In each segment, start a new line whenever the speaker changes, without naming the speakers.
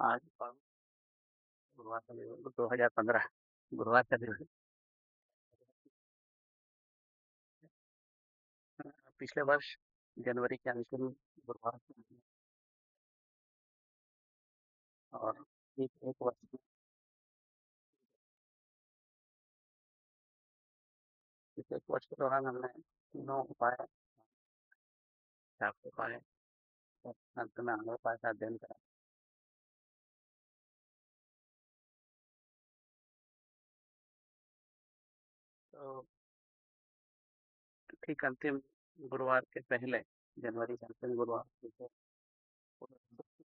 आज गुरुवार का दिन है 2015 गुरुवार का दिन पिछले वर्ष जनवरी के अंतिम गुरुवार को और एक एक वर्ष में इस 1 वर्ष के दौरान हमने तीनों उपाय 4 उपाय और अंत में आगे उपाय का अध्ययन करा। तो ठीक अंतिम गुरुवार के पहले, जनवरी के अंतिम गुरुवार को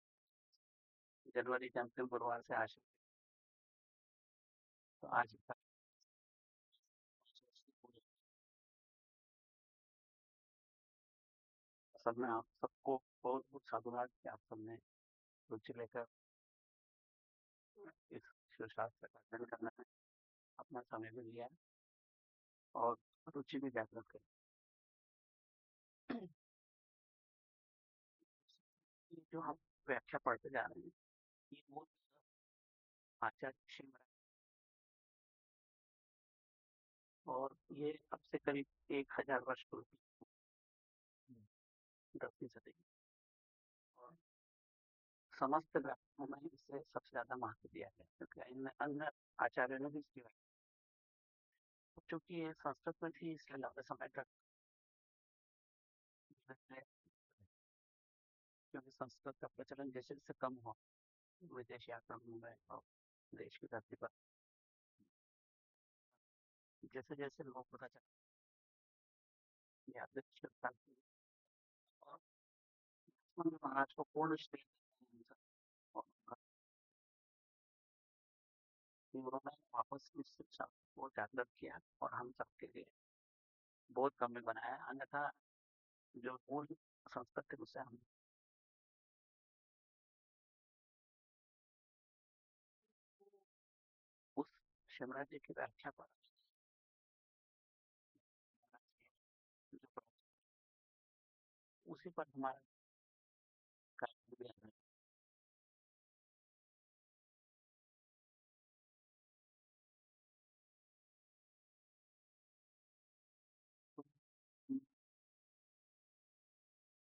जनवरी के अंतिम गुरुवार से आज तो आज का सब में आप, सबको बहुत-बहुत साधुवाद कि आप सबने रुचि लेकर। इस शिवशास्त्र का अध्ययन करने में अपना समय भी लिया है। और रुचि भी जागृत करी। जो हम व्याख्या पढ़ते जा रहे हैं, ये वो आचार्य श्रीमद और ये अब से करीब 1000 वर्ष पूर्व 10वीं सदी और समस्त ग्रंथों में इसे सबसे ज़्यादा महत्व दिया गया है क्योंकि अन्य आचार्यों ने भी इसकी चूँकि ये संस्कृत में थी इसलिए लंबे समय तक क्योंकि संस्कृत का प्रचलन जैसे-जैसे कम हुआ, विदेशी आक्रमण में और देश की धरती पर। जैसे-जैसे लोगों को पता चला और महाराज को पूर्ण श्रेय उन्होंने इस शिक्षा को जागृत किया और हम सबके लिए बोध गम्य बनाया। अन्यथा जो मूल संस्कृत उसे हम उस जी की व्याख्या पर उसी पर हमारा कार्य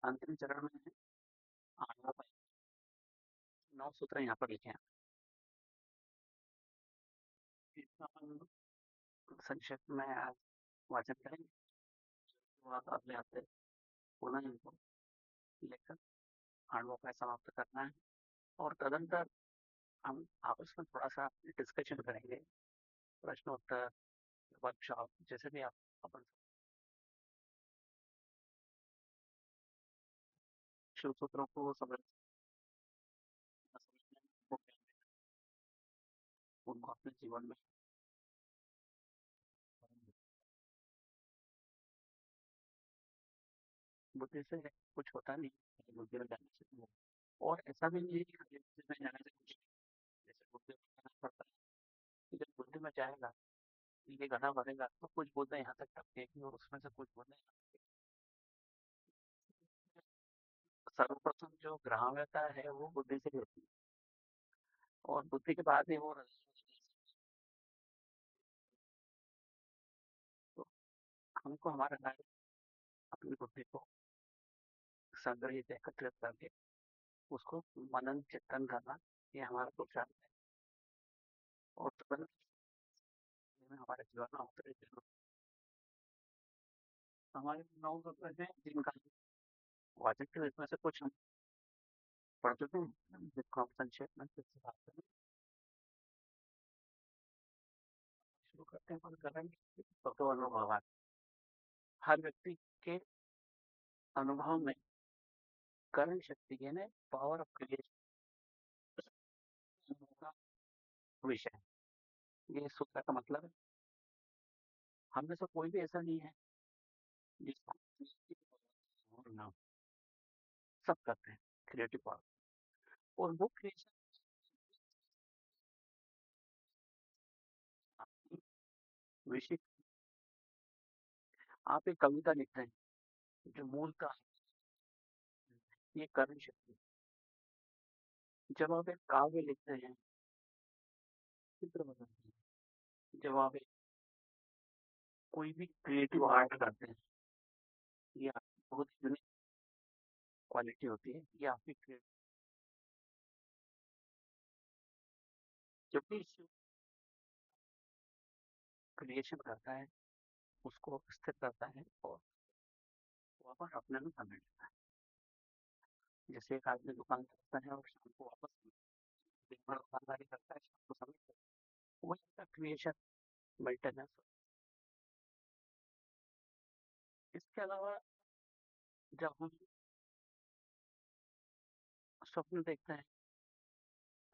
अंतिम चरण में है। आठवां नौ सूत्र यहाँ पर लिखे हैं। हम संक्षेप में आज वाचन करेंगे। अगले हफ़्ते पुनः इनको लेकर आणवा उपाय समाप्त करना है और तदंतर हम आपस में थोड़ा सा डिस्कशन करेंगे। प्रश्नोत्तर वर्कशॉप जैसे भी आप अपन शिव सूत्रों को समझ उनको अपने जीवन में बुद्धि से कुछ होता नहीं बुद्धि में जाने से और ऐसा भी नहीं है बुद्धि में जाने से कुछ जैसे बुद्धि में जाना पड़ता है जब बुद्धि में जाएगा ये गधा भरेगा तो कुछ बुद्धि यहाँ तक टपकेगी और उसमें से कुछ बुद्धि सर्वप्रथम जो ग्राह्यता है, वो बुद्धि से होती है। और बुद्धि के बाद ही वो तो हमको हमारा कार्य अपनी बुद्धि को संग्रहित, एकत्रित करके उसको मनन, चिंतन करना, ये हमारा पुरुषार्थ है। और तुरंत हमारे जीवन में उतरे ज़रूर हमारे नौ सत्र हैं जिनका के इसमें से कुछ हम पढ़ चुके हैं जिसको हम संक्षेप में फिर से बात करें शुरू करते हैं करेंगे तो अनुभव हर व्यक्ति के अनुभव में करण शक्ति यानी पावर ऑफ़ क्रिएशन का विषय ये सूत्र का मतलब है। हम में से कोई भी ऐसा नहीं है जिसको ना। सब करते हैं क्रिएटिव पावर और वो क्रिएशन विषय आप एक कविता लिख रहे हैं, जो मूल का ये करण शक्ति जब आप एक काव्य लिखते हैं, चित्र बनाते हैं, जब आप एक कोई भी क्रिएटिव आर्ट करते हैं, ये बहुत यूनिक क्वालिटी होती है, ये आपकी क्रिएट जब भी क्रिएशन करता है, उसको स्थिर करता है और वापस अपने में समय लेता है। जैसे एक आदमी दुकान करता है और शाम को वापस दिन भर दुकानदारी करता है, शाम को समय वही उसका क्रिएशन मेंटेनेंस इसके अलावा जब हम स्वप्न देखते हैं।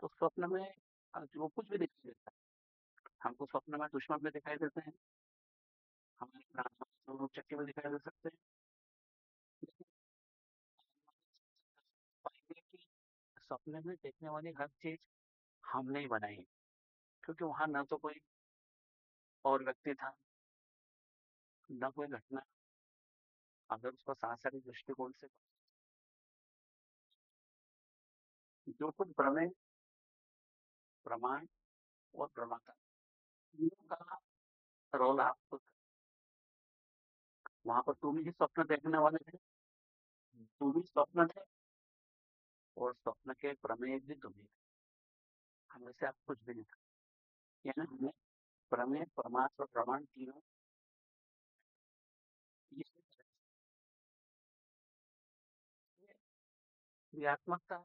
तो स्वप्न में जो कुछ भी दिखाई देता है, हमको स्वप्न में दुश्मन भी दिखाई देते हैं। हमारे चक्के में दिखाई दे सकते हैं। कि सपने में देखने वाली हर चीज़ हमने ही बनाई क्योंकि वहाँ ना तो कोई और व्यक्ति था, न कोई घटना। अगर उसको सांसारिक दृष्टिकोण से जो कुछ प्रमेय प्रमाण और प्रमाता। तीनों का रोल आप वहाँ पर तुम ही स्वप्न देखने वाले थे तुम ही स्वप्न थे और स्वप्न के प्रमेय भी तुम ही हमें से आप कुछ भी नहीं था। यानी हमें प्रमेय परमात्म और प्रमाण तीनों क्रियात्मकता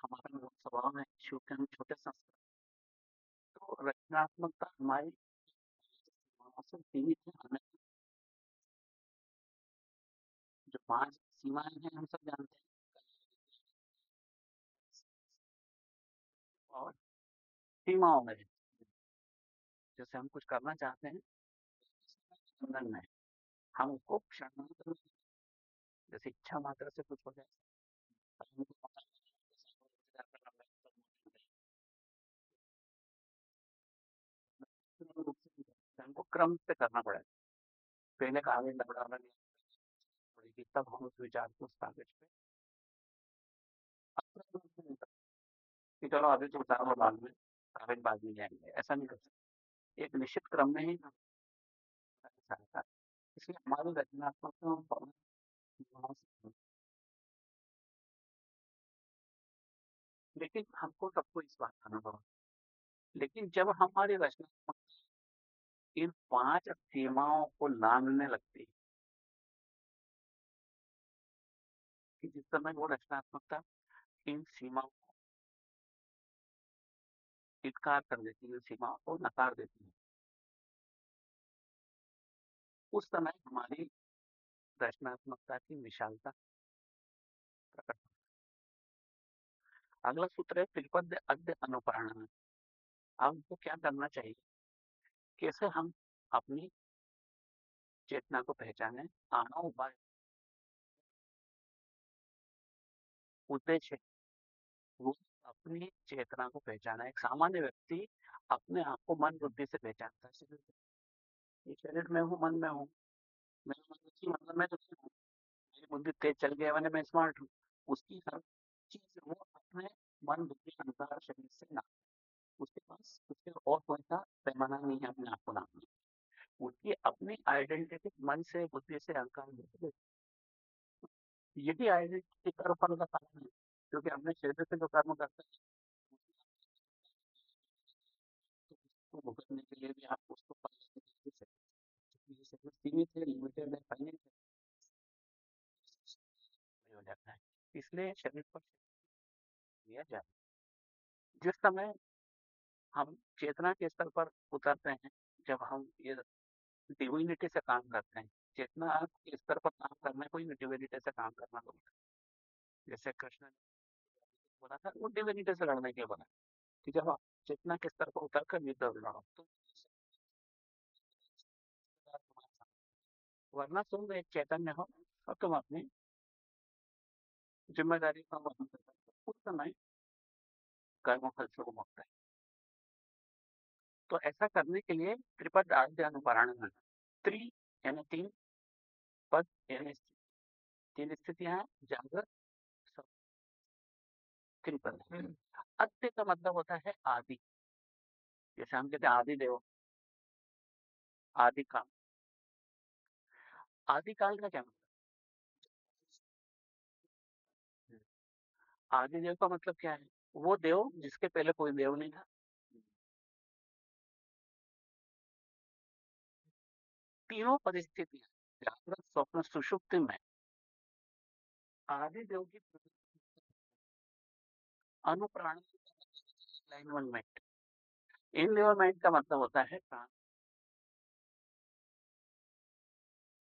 हमारा मूल स्वभाव है, छोटे हम छोटे संस्कार। तो रचनात्मकता हमारी से सीमित है, हमें जो पाँच सीमाएँ हैं, हम सब जानते हैं। और सीमाओं में जैसे हम कुछ करना चाहते हैं बंधन में हम उसको क्षण मात्र जैसे इच्छा मात्र से कुछ हो जाए क्रम से करना पड़ेगा पहले कागज़ लबड़ाना पड़ेगी तब हम उस विचार को उस कागज़ पे। कि चलो अभी तो उतारो बाद में, कागज़ बाद में जाएँगे। ऐसा नहीं कर सकते एक निश्चित क्रम में ही इसलिए हमारी रचनात्मक लेकिन हमको सबको इस बात का अनुभव लेकिन जब हमारी रचनात्मक इन पाँच सीमाओं को लांघने लगती है। कि जिस समय वो रचनात्मकता इन सीमाओं को इनकार कर देती है सीमाओं को नकार देती है। उस समय हमारी रचनात्मकता की विशालता प्रकट अगला सूत्र है त्रिपद अद्य अनुप्राण अब उनको क्या करना चाहिए? कैसे हम अपनी चेतना को पहचाने, आना उपाय उद्देश्य वो अपनी चेतना को पहचाना। एक सामान्य व्यक्ति अपने आप को मन बुद्धि से पहचानता है। ये शरीर में हूँ, मन में हूँ मेरा मन दुखी मतलब मैं दुखी हूँ। मेरी बुद्धि तेज चल गया मैंने, मैं स्मार्ट हूँ। उसकी हर चीज़ वो अपने मन बुद्धि अनुसार शरीर से ना उसके पास, उसके और कोई सा पैमाना नहीं है अपने आप को नापने उसकी अपनी आइडेंटिटी मन से, बुद्धि से अहंकार यही आइडेंटिटी कर्म फल का कारण है, क्योंकि अपने शरीर से जो कर्म करते हैं तो भुगतने के लिए भी आप उसको सीमित है लिमिटेड है फाइनेंस हो। है इसलिए शरीर पर जाए। जिस समय हम चेतना के स्तर पर उतरते हैं, जब हम ये डिविनिटी से काम करते हैं। चेतना के स्तर पर काम करने को ही डिविनिटी से काम करना बोलते हैं। जैसे कृष्ण ने बोला था, वो डिविनिटी से लड़ने के बोला कि जब आप चेतना के स्तर पर उतर कर युद्ध लड़ो तो वरना तुम एक चैतन्य हो और तुम अपनी ज़िम्मेदारी का उस समय कर्म फल से मुक्त है। तो ऐसा करने के लिए त्रिपद आद्य अनुपारण त्रि यानी तीन पद यानी तीन स्थितियाँ जागर कृपल अत्य का मतलब होता है आदि। जैसे हम कहते हैं आदि देव। आदि काल। आदि काल का क्या मतलब? आदि देव का मतलब क्या है? वो देव जिसके पहले कोई देव नहीं था। तीनों परिस्थितियाँ, जागृत, स्वप्न, सुषुप्ति में। आदि देव की अनुप्राण इनवॉल्वमेंट इनवॉल्वमेंट का मतलब होता है प्राण।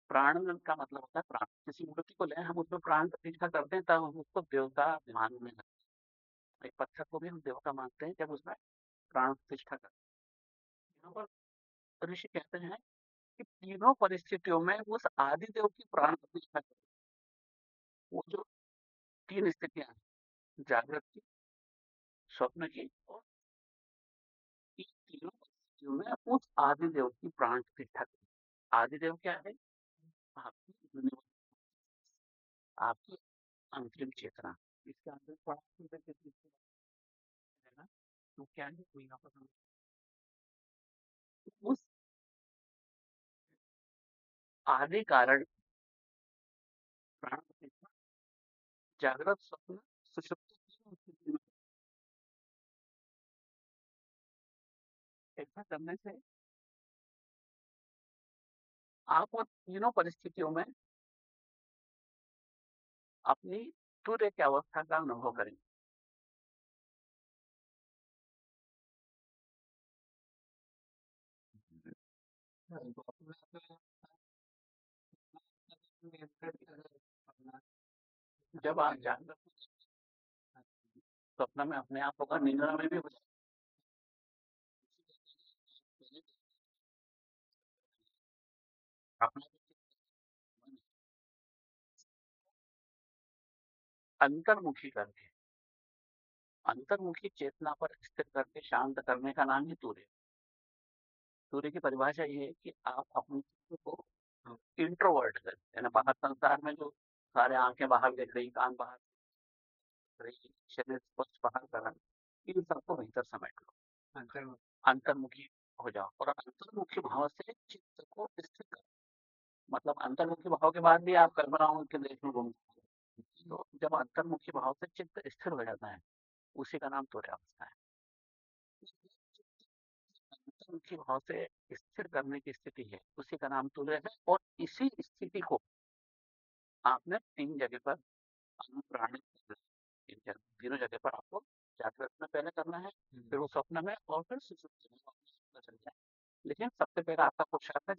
प्राण का मतलब होता है प्राण। किसी मूर्ति को ले, हम उसमें प्राण प्रतिष्ठा करते हैं, तब हम उसको देवता मान में लगते एक पत्थर को भी हम देवता मानते हैं, जब उसमें प्राण प्रतिष्ठा करते हैं। यहाँ पर ऋषि कहते हैं कि तीनों परिस्थितियों में उस आदि देव की प्राण प्रतिष्ठा करें। वो जो तीन स्थितियाँ जागृत की, स्वप्न की और तीनों परिस्थितियों में उस आदि देव की प्राण प्रतिष्ठा करें। आदि देव क्या है? आपकी आपकी अंतिम चेतना। इसके अंदर तो क्या है? उस आदि कारण जागृत स्वप्न सुषुप्ति ऐसा करने से आप उन तीनों परिस्थितियों में अपनी सूर्य की अवस्था का अनुभव करेंगे जब आप जागृत स्वप्न में अपने आप होगा, निंद्रा में भी हो जाए अंतर्मुखी करके, अंतर्मुखी चेतना पर स्थिर करके, शांत करने का नाम है सूर्य सूर्य की परिभाषा ये है कि आप अपने को इंट्रोवर्ट करें यानी बाहर संसार में जो सारे आँखें बाहर देख रही कान बाहर रही शरीर स्पष्ट बाहर कर रहा इन सबको भीतर समेट लो। अंतर्मुखी। हो जाओ और अंतर्मुखी भाव से चित्त को स्थिर करो। मतलब अंतर्मुखी भाव के बाद भी आप कल्पनाओं के देश में घूम तो जब अंतर्मुखी भाव से चित्त स्थिर हो जाता है उसी का नाम तुर्यावस्था है। अंतर्मुखी भाव से स्थिर करने की स्थिति है उसी का नाम तुर्य है और इसी स्थिति को आपने तीन जगह पर अनुप्राणित तीनों जगह पर आपको जागृत में पहले करना है फिर वो स्वप्न में और फिर सुसुप्ति में चल जाए। लेकिन सबसे पहले आपका पुरुषार्थ है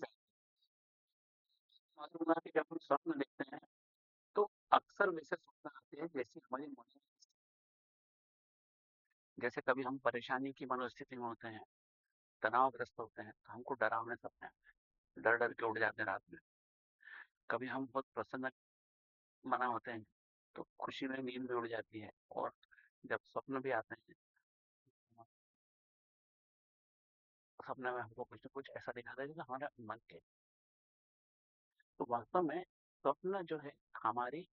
मालूम हुआ कि जब हम स्वप्न देखते हैं तो अक्सर वैसे स्वप्न आते हैं जैसे हमारी जैसे कभी हम परेशानी की मनोस्थिति में होते हैं तनावग्रस्त होते हैं तो हमको डरावने सपने आते हैं। डर डर के उठ जाते हैं रात में। कभी हम बहुत प्रसन्न मना होते हैं तो खुशी में नींद भी उड़ जाती है और जब स्वप्न भी आते हैं सपने में हमको कुछ न कुछ ऐसा दिखाता है हमारे मन के। तो वास्तव में स्वप्न जो है हमारी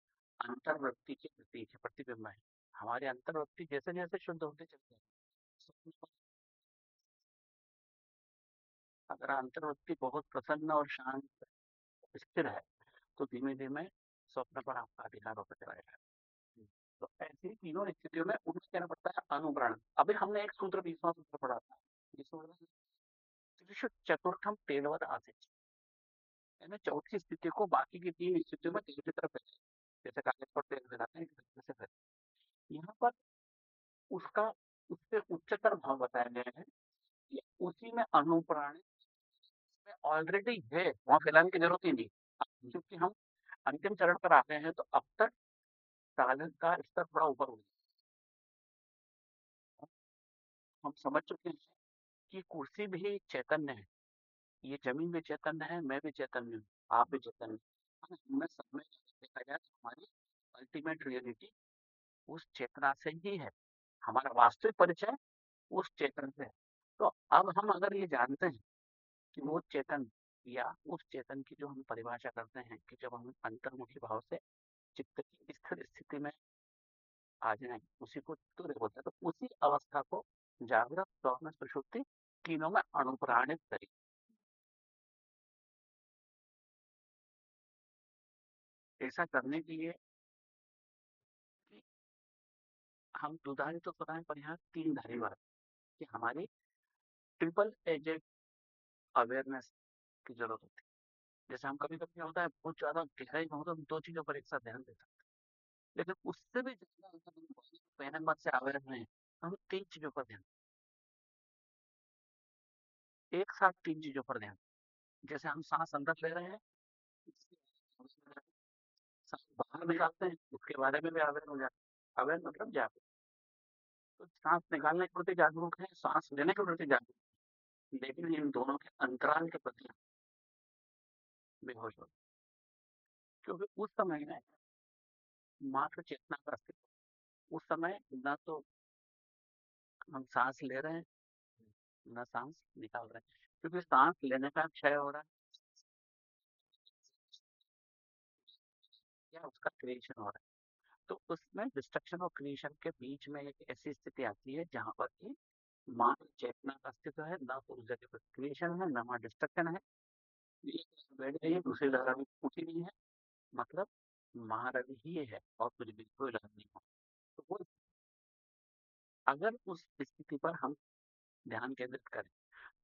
अंतर्वृत्ति के प्रतीक है, प्रतिबिंब है। हमारी अंतर्वृत्ति जैसे जैसे शुद्ध होते चलते हैं अगर अंतर्वृत्ति बहुत प्रसन्न और शांत स्थिर है तो धीमे धीमे स्वप्न पर आपका अधिकार होता चला जाएगा तो ऐसी तीनों स्थितियों में उन्हें कहना पड़ता है अनुग्रहण अभी हमने एक सूत्र बीसवा सूत्र पढ़ा था जिसमें चतुर्थम तेलवत आसित चौथी स्थिति को बाकी की तीन स्थितियों में तेल की तरफ़ जैसे कागज़ पर तेल लगाते हैं यहाँ पर उसका उससे उच्चतर भाव बताया गया है कि उसी में अनुप्राणित ऑलरेडी है वहाँ फैलाने की ज़रूरत ही नहीं क्योंकि हम अंतिम चरण पर आते हैं तो अब तक साधन का स्तर थोड़ा ऊपर हो गया। हम समझ चुके हैं कि कुर्सी भी चैतन्य है। ये ज़मीन भी चैतन्य है, मैं भी चैतन्य हूँ, आप भी चैतन्य हमें सब में देखा जाए तो हमारी अल्टीमेट रियलिटी उस चेतना से ही है। हमारा वास्तविक परिचय उस चेतन से है। तो अब हम अगर ये जानते हैं कि वो चेतन या उस चेतन की जो हम परिभाषा करते हैं कि जब हम अंतर्मुखी भाव से चित्त की स्थिर स्थिति में आ जाए, उसी को तुर्य बोलते हैं तो उसी अवस्था को जागृत स्वप्न सुषुप्ति तीनों में अनुप्राणित करी। ऐसा करने के लिए हम दुधारी तो सुनाए पर यहाँ तीन धारी वर्ग कि हमारी ट्रिपल एजेड अवेयरनेस की ज़रूरत होती है। जैसे हम कभी कभी होता है, बहुत ज़्यादा गहराई में होता है दो चीज़ों पर एक साथ ध्यान दे सकते हैं। लेकिन उससे भी ज़्यादा मत से अवेयर नहीं हम तीन चीज़ों पर ध्यान एक साथ तीन चीज़ों पर ध्यान जैसे हम सांस अंदर ले रहे हैं सांस बाहर निकालते हैं, उसके बारे में भी अवेयर हो जाते हैं। अवेयर मतलब जागरूक। तो सांस निकालने के प्रति जागरूक है, सांस लेने के प्रति जागरूक लेकिन इन दोनों के अंतराल के प्रति बेहोश हो क्योंकि उस समय में मात्र चेतना का अस्तित्व उस समय न तो हम सांस ले रहे हैं, न सांस निकाल रहे हैं, क्योंकि सांस लेने का क्षय हो रहा है। या उसका क्रिएशन हो रहा है। तो उसमें डिस्ट्रक्शन और क्रिएशन के बीच में एक ऐसी स्थिति आती है, जहाँ पर कि मात्र चेतना का अस्तित्व है, न तो जगह पर क्रिएशन है, न वहाँ डिस्ट्रक्शन है। बैठ गई है, दूसरी लहर अभी उठी नहीं है। मतलब महारवि ही है और कुछ भी कोई लहर नहीं हो। तो वो अगर उस स्थिति पर हम ध्यान केंद्रित करें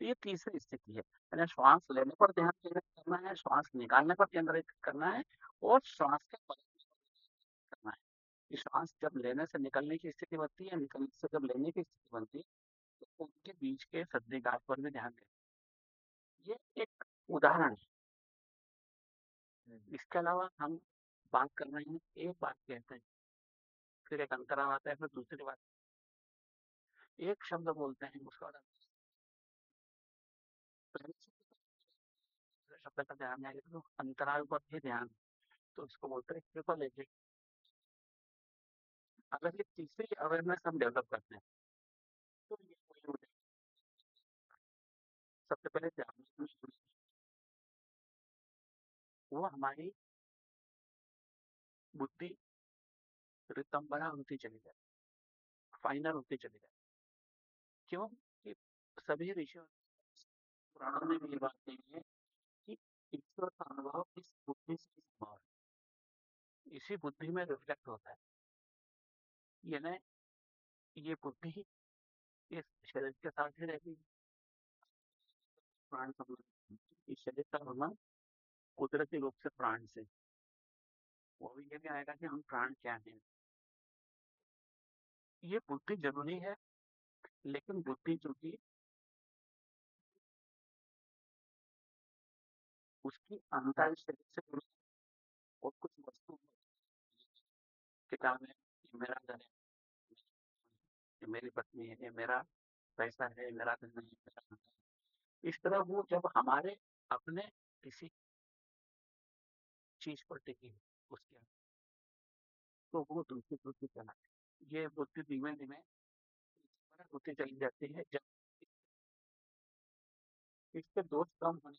तो ये तीसरी स्थिति है। यानी श्वास लेने पर ध्यान केंद्रित करना है, श्वास निकालने पर केंद्रित करना है और श्वास के करना है। श्वास जब लेने से निकलने की स्थिति बनती है, निकलने से जब लेने की स्थिति बनती है तो उनके बीच के सद्धिघात पर भी ध्यान दें। ये एक उदाहरण है। इसके अलावा हम बात कर रहे हैं एक बात कहते हैं फिर एक अंतराल आता है फिर दूसरी बात। एक शब्द बोलते हैं उसका शब्द का ध्यान आएगा तो अंतराल पर भी ध्यान तो इसको बोलते हैं ट्रिपल एजेड अगर ये तीसरी अवेयरनेस हम डेवलप करते हैं तो ये सबसे पहले ध्यान वो हमारी बुद्धि रितंबरा होती चली जाए फाइनल होती चली जाए। क्यों? कि सभी ऋषियों पुराणों में भी ये बात कही है कि ईश्वर का अनुभव इस बुद्धि से संभव है। इसी बुद्धि में रिफ्लेक्ट होता है। यानी ये बुद्धि इस शरीर के साथ ही रहती है। प्राण संबंध इस शरीर का भ्रमण कुदरती रूप से प्राण से। वो भी ये भी आएगा कि हम प्राण क्या हैं। ये बुद्धि ज़रूरी है, लेकिन बुद्धि जो कि उसकी अंतर शरीर से जुड़ी और कुछ वस्तु किताब मेरा घर है। मेरी पत्नी है, ये मेरा पैसा है मेरा धन है। इस तरह वो जब हमारे अपने किसी चीज़ टिकी है, उसके तो वो दूसरी दूसरी चला ये बुद्धि धीमे धीमे होती चली जाती है, जब इसके दोष कम होने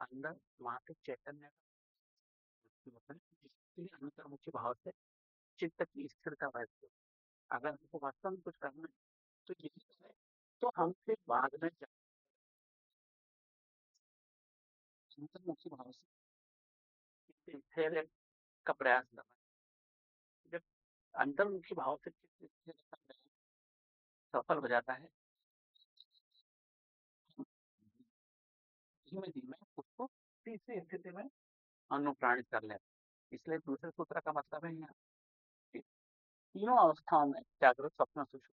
अंदर वहाँ के चैतन्य अंतर्मुखी भाव से चित्त की स्थिरता बैठती अगर हमको वास्तव में कुछ करना है तो यही तो है तो हम फिर बाद में अंतर्मुखी भाव से स्थिर का प्रयास करना जब अंतर्मुखी भाव से सफल हो जाता है धीमे धीमे उसको तीसरी स्थिति में अनुप्राणित कर लेते इसलिए दूसरे सूत्र का मतलब है यहाँ। तीनों अवस्थाओं में जागृत स्वप्न सुषुप्त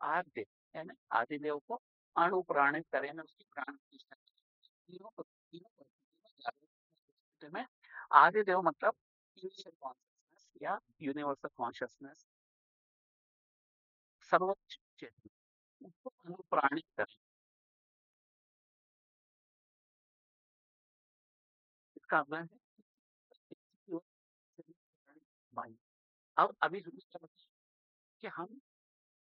आद्य यानी आदिदेव को अनुप्राणित करें, उसकी प्राण प्रतिष्ठा तीनों जागृत आदि देव मतलब यूनिवर्सल कॉन्शियसनेस या यूनिवर्सल कॉन्शियसनेस सर्वोच्च चेतन, उसको अनुप्राणित करें इसका अध्ययन है अब अभी कि हम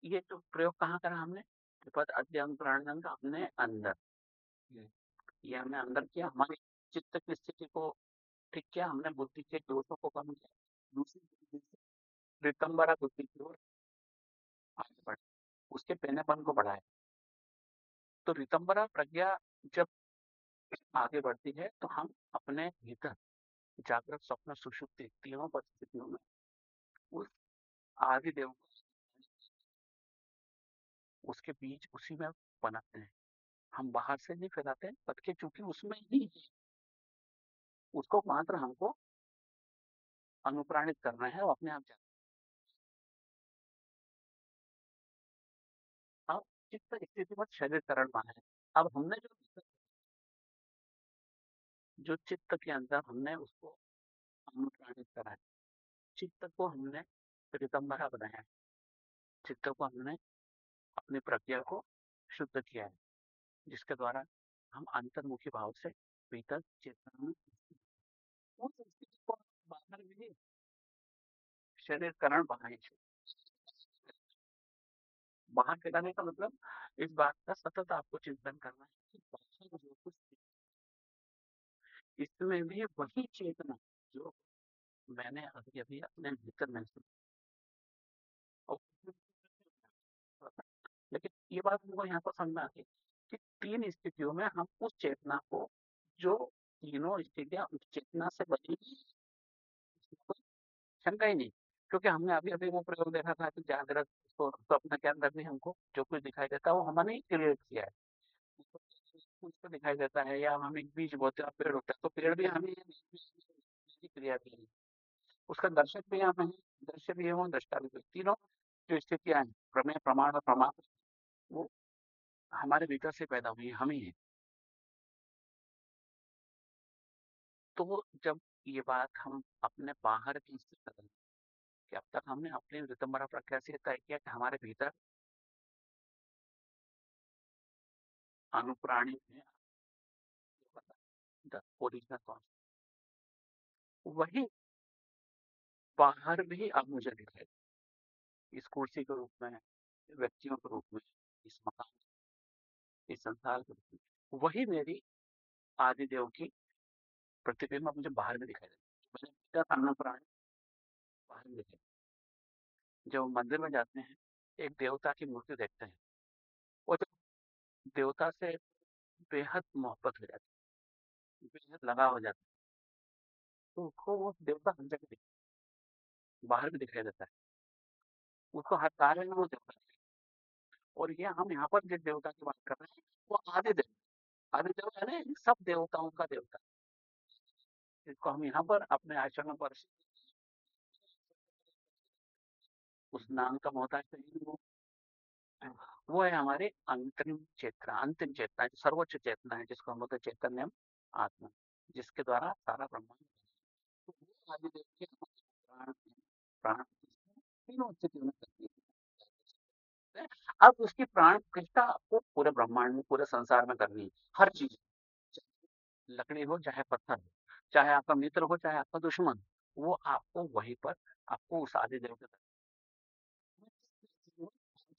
ये जो प्रयोग कहाँ करा हमने? त्रिपद अध्ययन हमने अंदर। ये हमने अंदर किया, हमारी चित्त की स्थिति को ठीक किया, हमने बुद्धि के दोषों को कम किया। दूसरी तरीके से रितंबरा बुद्धि की ओर आगे बढ़े, उसके पेनेपन को बढ़ाए तो रितंबरा प्रज्ञा जब आगे बढ़ती है तो हम अपने भीतर जागृत स्वप्न सुषुप्ति तीनों परिस्थितियों में। उस आदि देव उसके बीच उसी में बनाते हैं। हम बाहर से नहीं फैलाते बल्कि चूँकि उसमें ही उसको मात्र हमको अनुप्राणित करना है और अपने आप जाना अब चित्त स्थिति में शरीर करण माना है। अब हमने जो जो चित्त के अंदर हमने उसको अनुप्राणित करा है, चित्त को हमने रितंबरा बनाया चित्त को हमने अपनी प्रक्रिया को शुद्ध किया है, जिसके द्वारा हम अंतर्मुखी भाव से भीतर चेतना में स्थिति को बाहर भी शरीर करण बनाए बाहर फैलाने का मतलब इस बात का सतत आपको चिंतन करना है बाहर इसमें भी वही चेतना जो मैंने अभी अभी अपने भीतर महसूस लेकिन ये बात मुझको यहाँ पर समझ में आती कि तीन स्थितियों में हम उस चेतना को, जो तीनों स्थितियाँ चेतना से बनी शंका ही नहीं क्योंकि हमने अभी अभी वो प्रयोग देखा था कि जागृत तो स्वप्न के अंदर भी हमको जो कुछ दिखाई देता है वो हमने क्रिएट किया है उसको दिखाई देता है या हम एक बीज बोते हैं पेड़ होता है तो पेड़ भी हमें क्रिया की है उसका दर्शक भी हम है दृश्य भी है दृष्टा भी तीनों जो स्थितियाँ हैं प्रमेय प्रमाण और प्रमाण वो हमारे भीतर से पैदा हुई हम ही है तो जब ये बात हम अपने बाहर की कि अब तक हमने अपनी रितंबरा प्रक्रिया से तय किया कि हमारे भीतर अनुप्राणी है? वही बाहर भी अब मुझे दिखाई इस कुर्सी के रूप में, व्यक्तियों के रूप में, इस मकान, इस संसार के रूप में। वही मेरी आदिदेव की प्रतिबिंब मुझे बाहर में दिखाई देती मैंने अन्ना प्राणी बाहर में दिखाई जब मंदिर में जाते हैं, एक देवता की मूर्ति देखते हैं और जब देवता से बेहद मोहब्बत हो जाती है, बेहद लगाव हो जाता है। तो उसको वो देवता हर जगह बाहर भी दिखाई देता है। उसको हर कार्य में वो देवता है। और ये हम यहाँ पर जिस देवता की बात कर रहे हैं, वो आदि देव आदि देव है ना सब देवताओं का देवता। जिसको हम यहाँ पर अपने आचरण पर उस नाम का मोहताज नहीं वो वो है हमारे अंतरिम चेतना, अंतिम चेतना, जो सर्वोच्च चेतना है, जिसको हम बोलते हैं चैतन्य आत्मा, जिसके द्वारा सारा ब्रह्मांड तो प्राण प्राण तीनों स्थितियों में करती है। अब उसकी प्राण प्रतिष्ठा आपको पूरे ब्रह्मांड में, पूरे संसार में करनी है। हर चीज़ लकड़ी हो, चाहे पत्थर हो। चाहे आपका मित्र हो, चाहे आपका दुश्मन, वो आपको वहीं पर आपको उस आदिदेव के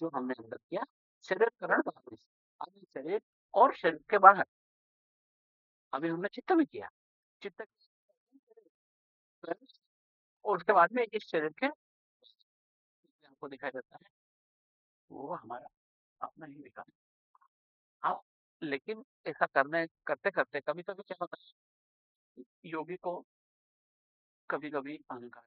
जो हमने अंदर किया शरीर करण अभी शरीर और शरीर के बाहर। अभी हमने चित्त में किया। चित्त और उसके बाद में इस शरीर के आपको दिखाई देता है, वो हमारा अपना ही विकास। हाँ लेकिन ऐसा करने करते करते कभी कभी क्या होता है? योगी को कभी कभी अहंकार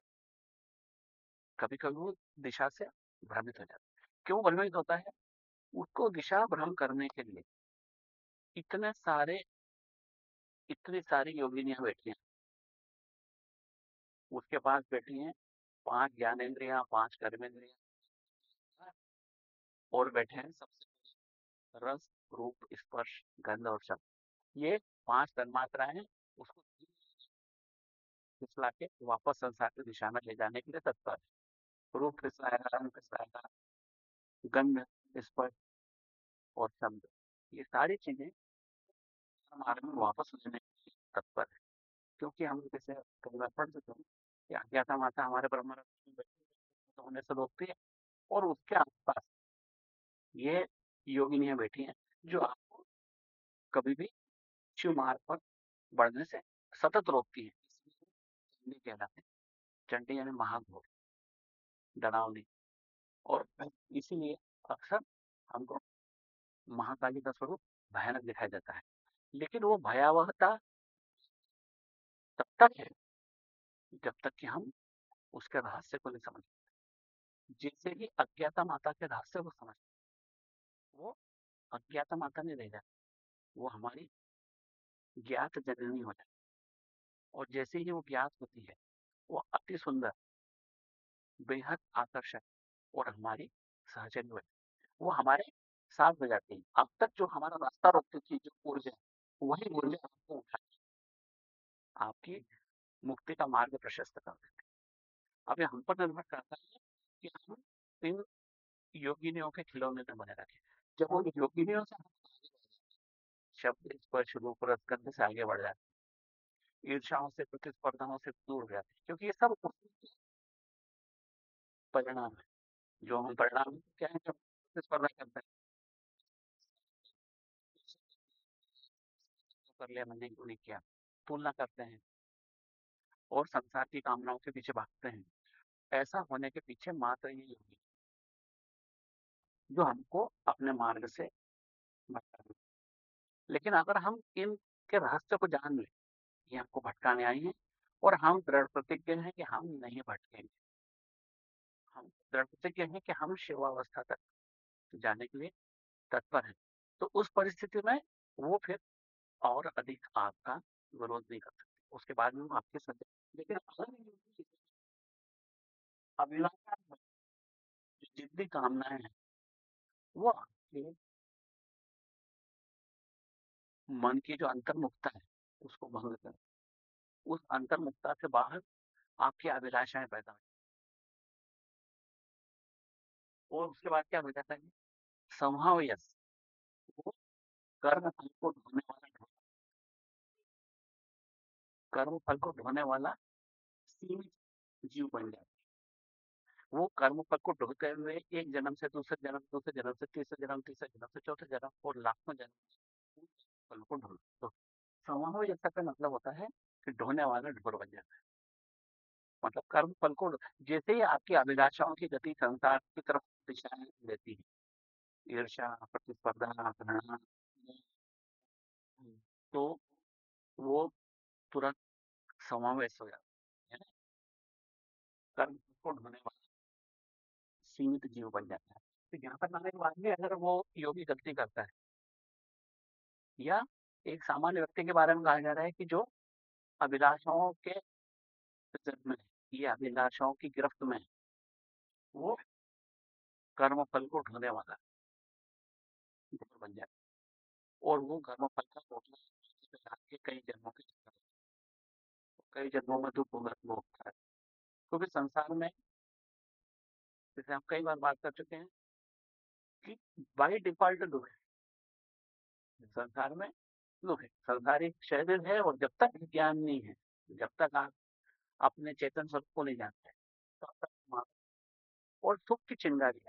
कभी कभी वो दिशा से भ्रमित हो जाता है। क्यों भ्रमित होता है? उसको दिशा भ्रम करने के लिए। इतने सारे, इतनी सारी योगिनियाँ बैठी हैं। उसके पास बैठी हैं पाँच ज्ञानेन्द्रिया, पाँच कर्मेंद्रिया। और बैठे हैं सबसे रस, रूप, स्पर्श, गंध और शब्द। ये पाँच तन्मात्राएँ उसको फिसला के वापस संसार की दिशा में ले जाने के लिए तत्पर। है रूप फिसलाएगा रंग फिसलाएगा गंध, स्पर्श और शब्द, ये सारी चीज़ें हमारे में वापस लेने के लिए तत्पर है। क्योंकि हम जैसे कई बार पढ़ चुके हैं कि अज्ञाता माता हमारे ब्रह्म होने से रोकती है और उसके आसपास ये योगिनियाँ बैठी हैं, जो आपको कभी भी शिव मार्ग पर बढ़ने से सतत रोकती है। कहलाते हैं चंडी यानी महाघोर, डरावनी। और इसीलिए अक्सर हमको महाकाली का स्वरूप भयानक दिखाई देता है। लेकिन वो भयावहता तब तक है जब तक कि हम उसके रहस्य को नहीं समझ जैसे ही अज्ञाता माता के रहस्य को समझ वो अज्ञाता माता नहीं रह जाती। वो हमारी ज्ञात जननी हो जाती। और जैसे ही वो ज्ञात होती है, वो अति सुंदर, बेहद आकर्षक और हमारी सहचरी हो जाती वो हमारे साथ हो जाती है। अब तक जो हमारा रास्ता रोकती थी, जो ऊर्जा, वही ऊर्जा आपको उठाती आपकी मुक्ति का मार्ग प्रशस्त कर देती अब हम पर निर्भर करता है कि हम इन योगिनियों के खिलौने में बने रखें। जब उन योगिनियों से शब्द स्पर्श रूप रसगंध से आगे बढ़ जाते ईर्षाओं से, प्रतिस्पर्धाओं से दूर जाते क्योंकि ये सब परिणाम है। जो हम परिणाम क्या है जब प्रतिस्पर्धा करते हैं। कर लिया मैंने क्यों नहीं किया। तुलना करते हैं और संसार की कामनाओं के पीछे भागते हैं। ऐसा होने के पीछे मात्र ये योगी जो हमको अपने मार्ग से लेकिन अगर हम इनके रहस्य को जान लें, ये हमको भटकाने आई हैं और हम दृढ़ प्रतिज्ञ हैं कि हम नहीं भटकेंगे। हम दृढ़ प्रतिज्ञ हैं कि हम शिवावस्था तक जाने के लिए तत्पर हैं। तो उस परिस्थिति में वो फिर और अधिक आपका विरोध नहीं कर सकते। उसके बाद में हम आपके सत्य लेकिन जो जितनी कामनाएँ हैं, वो आपके मन की जो अंतर्मुखता है, उसको भंग कर उस अंतर्मुखता से बाहर आपकी अभिलाषाएँ पैदा हो और उसके बाद क्या हो जाता है? संभाव यस वो कर्म फल को ढोने वाला कर्म फल को ढोने वाला सीमित जीव बन जाता है। वो कर्म फल को ढोते हुए एक जन्म से दूसरे जन्म दूसरे जन्म से तीसरे जन्म तीसरे जन्म से चौथे जन्म और लाखों जन्म फल को ढोल तो समाहो जैसा का मतलब होता है कि ढोने वाला ढोर बन जाता है। मतलब कर्म फल को जैसे ही आपकी अभिलाषाओं की गति संसार की तरफ़ दिशाएँ देती है ईर्षा प्रतिस्पर्धा तो वो तुरंत समावेश हो जाता है कर्म को ढोने वाला सीमित जीव बन जाता है। तो यहाँ पर मैंने बाद में अगर वो योगी गलती करता है या एक सामान्य व्यक्ति के बारे में कहा जा रहा है कि जो अभिलाषाओं के में है ये अभिलाषाओं की गिरफ्त में है, वो कर्म फल को ढोने वाला बन जाए। और वो कर्म फल का टोटल के कई जन्मों के कई जन्मों में दुख भोगता है। क्योंकि संसार में जैसे हम कई बार बात कर चुके हैं कि बाई डिफ़ॉल्ट दुख है। संसार में? दुख है? संसारिक शरीर है और जब तक ज्ञान नहीं है, जब तक आप अपने चेतन स्वरूप को नहीं जानते, तब तक और सुख की चिंगारी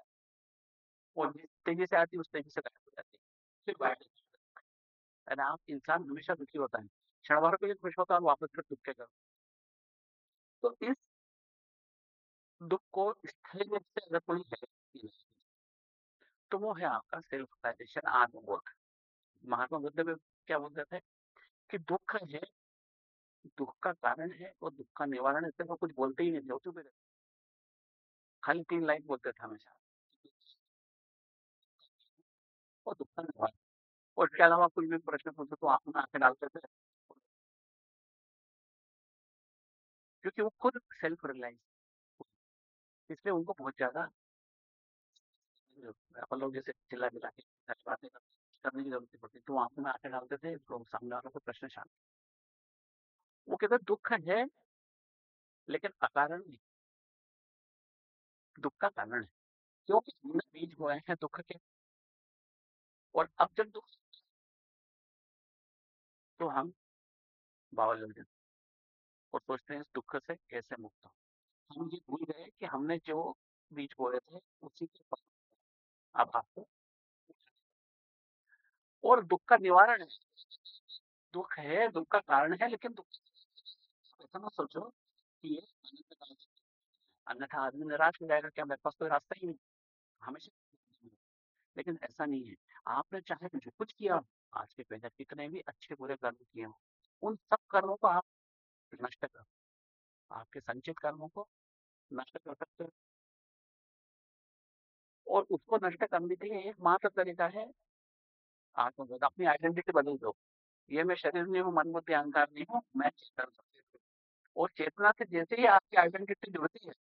और जिस तेज़ी से आती है, उस तेज़ी से गायब हो जाती है। फिर आप इंसान हमेशा दुखी होता है। क्षण भर के खुश होता है वापस फिर दुख के कर तो इस दुख को स्थायी रूप से अगर कोई है तो वो है आपका सेल्फ रियलाइजेशन आत्मबोध। महात्मा बुद्ध में क्या बोलते थे? कि दुख है, दुख का कारण है और दुख का निवारण है वो कुछ बोलते ही नहीं थे चुप रहते खाली तीन लाइन बोलते थे हमेशा। और दुख का निवारण। और इसके अलावा कुछ भी प्रश्न पूछते तो आप में आके डालते थे। क्योंकि वो खुद सेल्फ रिलाइज इसलिए उनको बहुत ज़्यादा अपन लोग जैसे चिल्ला चिल्ला के बातें करने की ज़रूरत पड़ती। तो आँखों में आके डालते थे तो सामने वालों को प्रश्न शांत वो कहते, दुख है, लेकिन अकारण नहीं। दुख का कारण है, क्योंकि हमने बीज बोए हैं दुख के। और अब जब दुख तो हम बावल जल जाते और सोचते हैं इस दुख से कैसे मुक्त हो। हम ये भूल गए कि हमने जो बीज बोए थे, उसी के अब आपको और दुख का निवारण है। दुख है, दुख का कारण है, लेकिन दुख ऐसा ना सोचो कि ये अन्यथा आदमी निराश हो जाएगा, क्या मेरे पास कोई रास्ता ही नहीं? हमेशा लेकिन ऐसा नहीं है। आपने चाहे जो कुछ किया आज के पहले कितने भी अच्छे बुरे कर्म किए हों, उन सब कर्मों को आप नष्ट कर आपके संचित कर्मों को नष्ट कर सकते हो। और उसको नष्ट करने के लिए एकमात्र तरीका है आत्मबोध अपनी आइडेंटिटी बदल दो। ये मैं शरीर नहीं हूँ मन बुद्धि अहंकार नहीं हूँ, मैं चेतन और चेतना से जैसे ही आपकी आइडेंटिटी जुड़ती है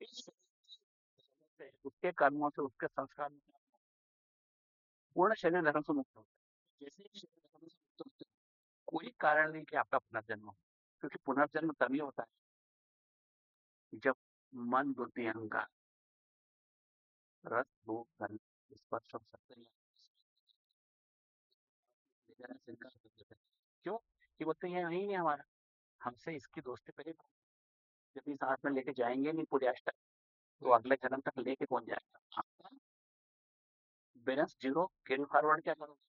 उसके कर्मों से, उसके संस्कार पूर्ण शरीर धर्म से मुक्त होता है। जैसे ही कोई कारण नहीं कि आपका पुनर्जन्म हो, क्योंकि पुनर्जन्म तभी होता है जब मन, बुद्धि, अहंकार, रस भूख स्पर्श और सत्य क्यों? कि वो तो यहाँ ही नहीं हमारा। हमसे इसकी दोस्ती पहले जब इस हाथ में लेके जाएँगे नहीं पूरे अष्ट तो अगले जन्म तक लेके कौन जाएगा? आपका? बैलेंस ज़ीरो कैरी फॉरवर्ड क्या करोगे?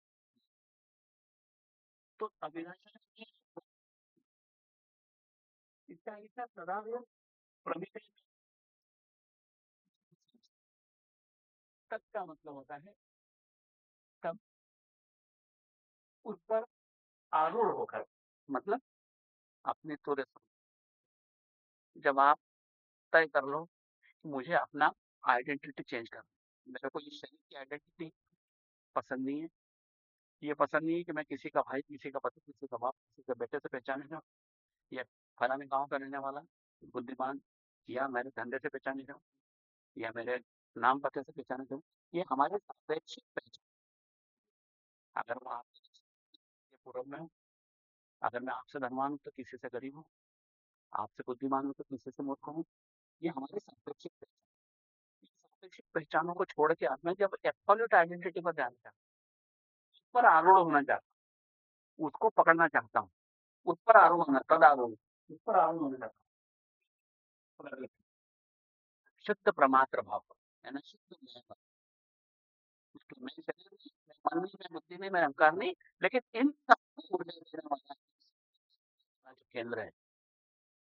तो अभिलाषा इसका ऐसा सदा तक का मतलब होता है तब उस पर आरूढ़ होकर मतलब अपने तुरे जब आप तय कर लो कि मुझे अपना आइडेंटिटी चेंज करना मेरे को ये शरीर की आइडेंटिटी पसंद नहीं है। ये पसंद नहीं है कि मैं किसी का भाई, किसी का पति, किसी का बाप, किसी के बेटे से पहचाने जाऊँ। या फलाने गाँव का रहने वाला, बुद्धिमान, या मेरे धंधे से पहचाने जाऊँ, या मेरे नाम पते से पहचाने जाऊँ। ये हमारे सापेक्षिक पहचान अगर वो आपसे पूर्व में हूँ। अगर मैं आपसे धनवान हूँ तो किसी से गरीब हूँ। आपसे बुद्धिमान हूँ तो किसी से मूर्ख हूँ। ये हमारी सापेक्षिक पहचान पहचानों को छोड़ के मैं जब एब्सोल्यूट आइडेंटिटी पर ध्यान चाहता उस पर आरूढ़ होना चाहता हूँ, उसको पकड़ना चाहता हूँ, उस पर आरूढ़ होना तद आरूढ़, उस पर आरूढ़ होना चाहता हूँ। शुद्ध प्रमात्र भाव है ना? शुद्ध मैं मैं शरीर मैं मन नहीं मैं बुद्धि मैं अहंकार नहीं लेकिन इन सबको ऊर्जा देने वाला जो केंद्र है।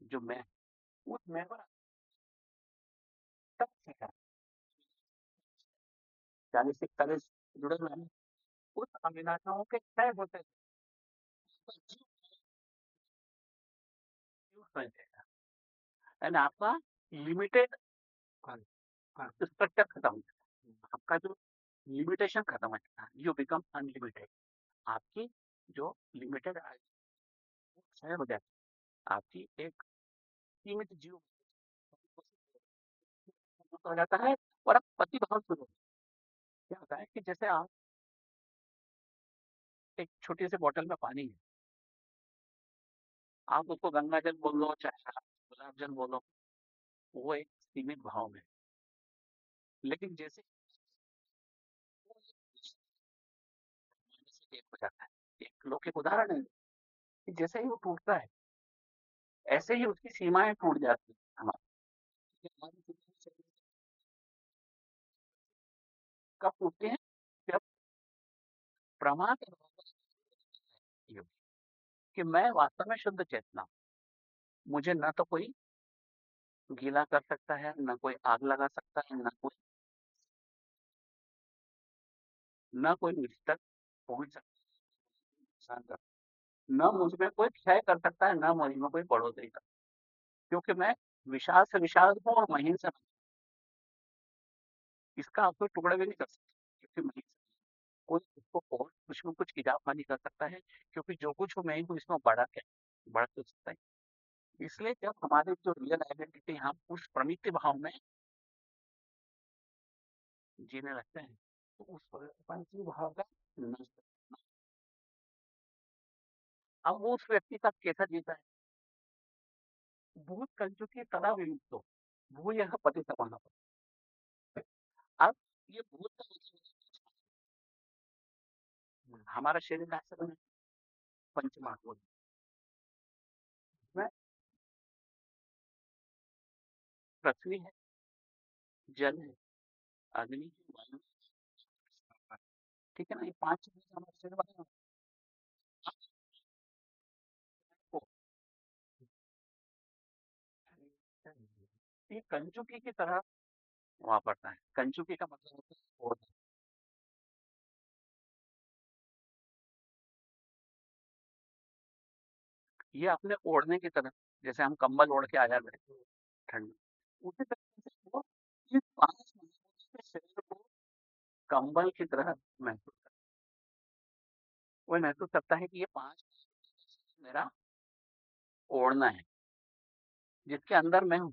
जो मैं उस मैं पर चालीस इकतालीस जुड़े हुए हैं। उस अभिलाषाओं के तय होते एंड आपका लिमिटेड स्ट्रक्चर खत्म आपका जो लिमिटेशन खत्म हो जाता है। यू बिकम अनलिमिटेड आपकी जो लिमिटेड क्षय हो जाती आपकी एक सीमित जीव हो जाता है और आप प्रतिभाव शुरू क्या होता है कि जैसे आप एक छोटी सी बोतल में पानी है आप उसको गंगा जल बोल लो, चाहे गुलाब जल बोलो, वो एक सीमित भाव में लेकिन जैसे जाता है। एक लौकिक उदाहरण है कि जैसे ही वो टूटता है, ऐसे ही उसकी सीमाएँ टूट जाती है हमारी कब टूटते हैं? जब प्रमा के कि मैं वास्तव में शुद्ध चेतना मुझे न तो कोई गीला कर सकता है, न कोई आग लगा सकता है, न कोई न कोई मुझ तक पहुँच सकता है। न मुझमें कोई क्षय कर सकता है, न मुझमें कोई बढ़ोतरी कर क्योंकि मैं विशाल से विशाल हूँ और महीन से इसका आप कोई टुकड़ा भी नहीं कर सकते, क्योंकि महीन कोई उसको और कुछ में कुछ इजाफा नहीं कर सकता है, क्योंकि जो कुछ हो मैं हूँ इसमें बढ़ा क्या, बढ़ तो सकता है इसलिए जब हमारे जो रियल आइडेंटिटी हम उस प्रमित भाव में जीने लगते हैं तो उस भाव का नष्ट अब वो उस व्यक्ति का कैसा जीता है? भूत कंचु की तला विमुक्त हो वो यह पति सपना अब ये भूत का हमारा शरीर का बना पंचमहाभूत पृथ्वी है जल है अग्नि वायु ठीक है ना? ये पाँच चीज़ें हमारे शरीर बने ये कंचुकी की तरह वहाँ पड़ता है। कंचुकी का मतलब होता है ओढ़ना ये अपने ओढ़ने की तरह, जैसे हम कंबल ओढ़ के आ जाते हैं ठंड उसी तरीके से वो ये पाँच शरीर को कंबल की तरह महसूस करता है। वो महसूस करता है कि ये पाँच मेरा ओढ़ना है, जिसके अंदर मैं हूँ।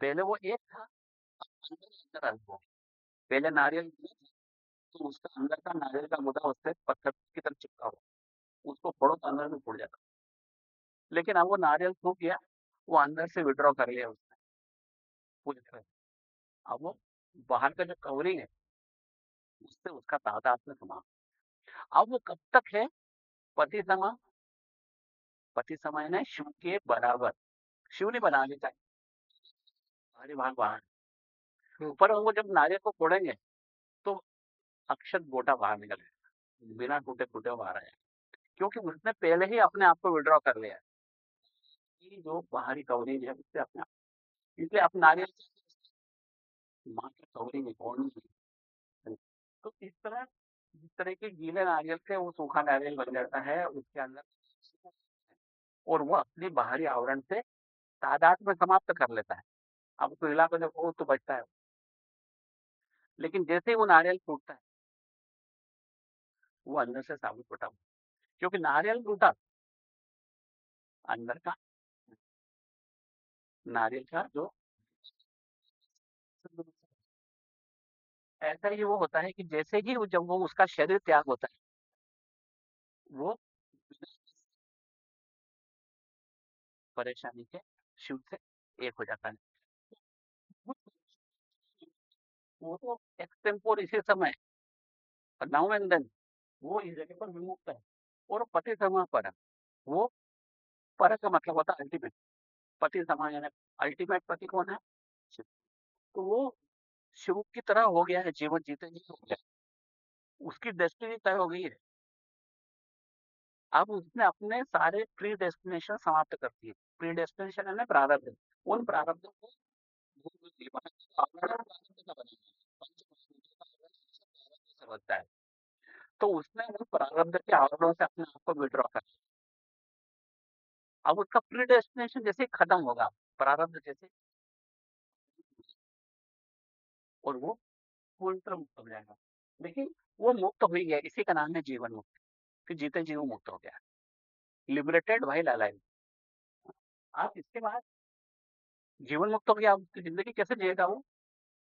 पहले वो एक था, अंदर अंदर अलग हो पहले नारियल तो उसका अंदर का नारियल का गुदा उससे पत्थर की तरफ़ चिपका हुआ। उसको फोड़ो तो अंदर में फूट जाता। लेकिन अब वो नारियल सूख गया, वो अंदर से विड्रॉ कर लिया उसने। पूरी तरह अब वो बाहर का जो कवरिंग है, उससे उसका तादाद में समा अब वो कब तक है? पति समा पति समय ने, शिव के बराबर। शिव नहीं बना लेता हरे भाग बाहर पर वो जब नारियल को फोड़ेंगे तो अक्षत गोटा बाहर निकलेगा बिना टूटे फूटे बाहर आएगा क्योंकि उसने पहले ही अपने आप को विड्रॉ कर लिया है। कि जो बाहरी कवरेज है उससे अपने आप इसलिए आप नारियल माँ की कवरेज है कौन तो इस तरह जिस तरह के गीले नारियल से वो सूखा नारियल बन जाता है उसके अंदर और वो अपने बाहरी आवरण से तादाद में समाप्त कर लेता है। अब उसको हिला कर देखो तो बचता है लेकिन जैसे ही वो नारियल टूटता है वो अंदर से साबुत टूटा हुआ क्योंकि नारियल टूटा अंदर का नारियल का जो ऐसा ही वो होता है कि जैसे ही वो जब वो उसका शरीर त्याग होता है वो परेशानी के शिव से एक हो जाता है। वो तो एक्सटेम्पोर इसी समय। नाउ एंड देन, वो इस जगह पर विमुक्त है, और पति समय पर वो पर का मतलब होता है अल्टीमेट पति समान यानी अल्टीमेट पति कौन है? तो वो शिव की तरह हो गया है, जीवन जीते जी हो गया। उसकी डेस्टिनी तय हो गई है। अब उसने अपने सारे प्री डेस्टिनेशन समाप्त कर दिए। प्री डेस्टिनेशन है प्रारब्ध। उन प्रारब्धों को बनता है। तो उसने उन प्रारब्ध के आवरणों से अपने आप को विड्रॉ कर अब उसका प्री डेस्टिनेशन जैसे खत्म होगा, प्रारब्ध जैसे और वो पूर्ण तरह मुक्त हो जाएगा। देखिए, वो मुक्त हो गया, इसी का नाम है जीवन मुक्त। कि जीते जीव मुक्त हो गया। लिबरेटेड भाई लाला आप इसके बाद जीवन मुक्त हो गया उसकी ज़िंदगी कैसे जिएगा वो?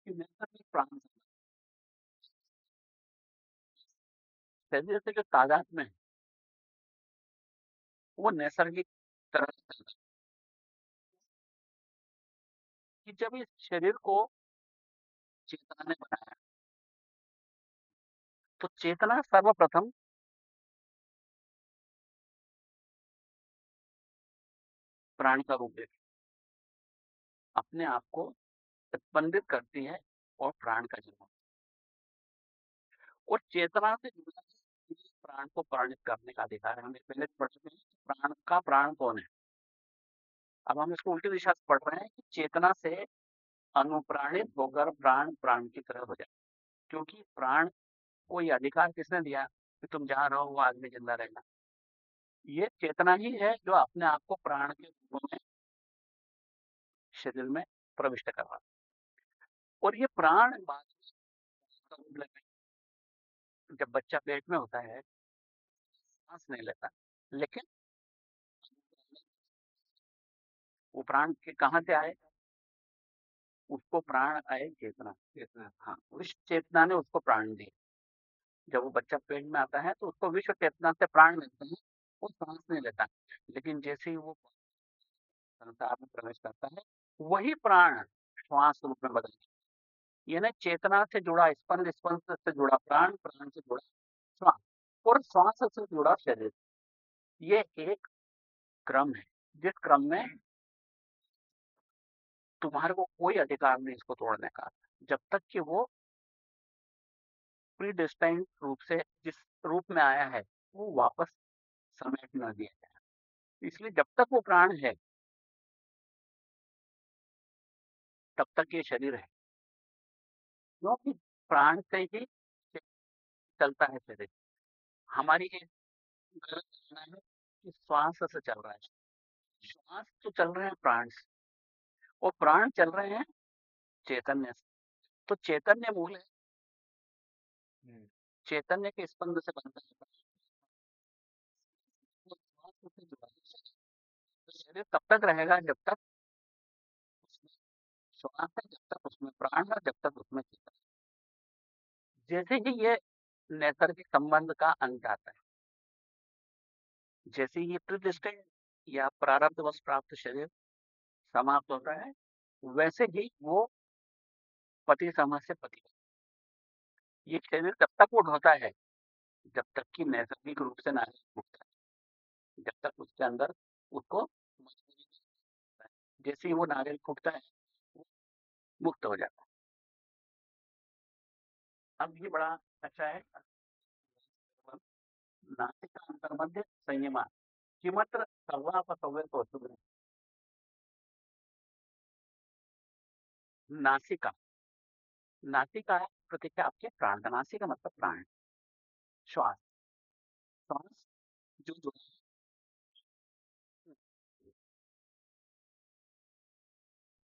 कि प्राण शरीर से जो तादाद में वो नैसर्गिक तरह कि जब इस शरीर को चेतना ने बनाया तो चेतना सर्वप्रथम प्राण का रूप लेती अपने आप को प्रतिबंधित करती है और प्राण का जन्म और चेतना से जुड़ा प्राण को प्राणित करने का अधिकार है। हम पहले पढ़ चुके हैं प्राण का प्राण कौन है? अब हम इसको उल्टी दिशा से पढ़ रहे हैं कि चेतना से अनुप्राणित होकर प्राण प्राण की तरह हो जाए। क्योंकि प्राण को ये अधिकार किसने दिया? कि तुम जहाँ रहो, वो आदमी ज़िंदा रहेगा। ये चेतना ही है जो अपने आप को प्राण के रूप में शरीर में प्रविष्ट करवा और ये प्राण जब बच्चा पेट में होता है, सांस नहीं लेता, लेकिन वो प्राण के कहाँ से आए? उसको प्राण आए चेतना चेतना हाँ विश्व चेतना ने उसको प्राण दिए जब वो बच्चा पेट में आता है तो उसको विश्व चेतना से प्राण मिलते हैं, वो सांस नहीं लेता। लेकिन जैसे ही वो संसार में प्रवेश करता है वही प्राण श्वास रूप में बदल यानी चेतना से जुड़ा, स्पंद स्पंद से जुड़ा, प्राण प्राण से जुड़ा श्वास और श्वास से जुड़ा शरीर। ये एक क्रम है, जिस क्रम में तुम्हारे को कोई अधिकार नहीं, इसको तोड़ने का। जब तक कि वो प्री रूप से, जिस रूप में आया है, वो वापस समेट न दिया जाए। इसलिए जब तक वो प्राण है तब तक ये शरीर है। क्योंकि प्राण से ही चलता है शरीर। हमारी एक गलत धारणा है कि श्वास से चल रहा है। श्वास तो चल रहे हैं प्राण से। और प्राण चल रहे हैं चैतन्य से। तो चैतन्य मूल है। चैतन्य के स्पंद से बनता है। तो शरीर तब तक रहेगा जब तक श्वास है जब तक उसमें प्राण है, जब तक उसमें चेतन जैसे ही ये नैसर्गिक संबंध का अंत आता है, जैसे ये प्रतिष्ठित या प्रारब्ध वश प्राप्त शरीर समाप्त होता है, वैसे ही वो पति समाज से पति ये शरीर तब तक वो ढोता है, जब तक कि नैसर्गिक रूप से नारी मुक्त है, जब तक उसके अंदर उसको जैसे ही वो नारियल फूटता है मुक्त हो जाता है। अब ये बड़ा अच्छा है। नासिका अंतर्मध्य संयमा किमत्र सर्वापसव्य तो नासिका। नासिका प्रतिज्ञा आपके प्राण का। नासिका मतलब प्राण। श्वास। श्वास जो जो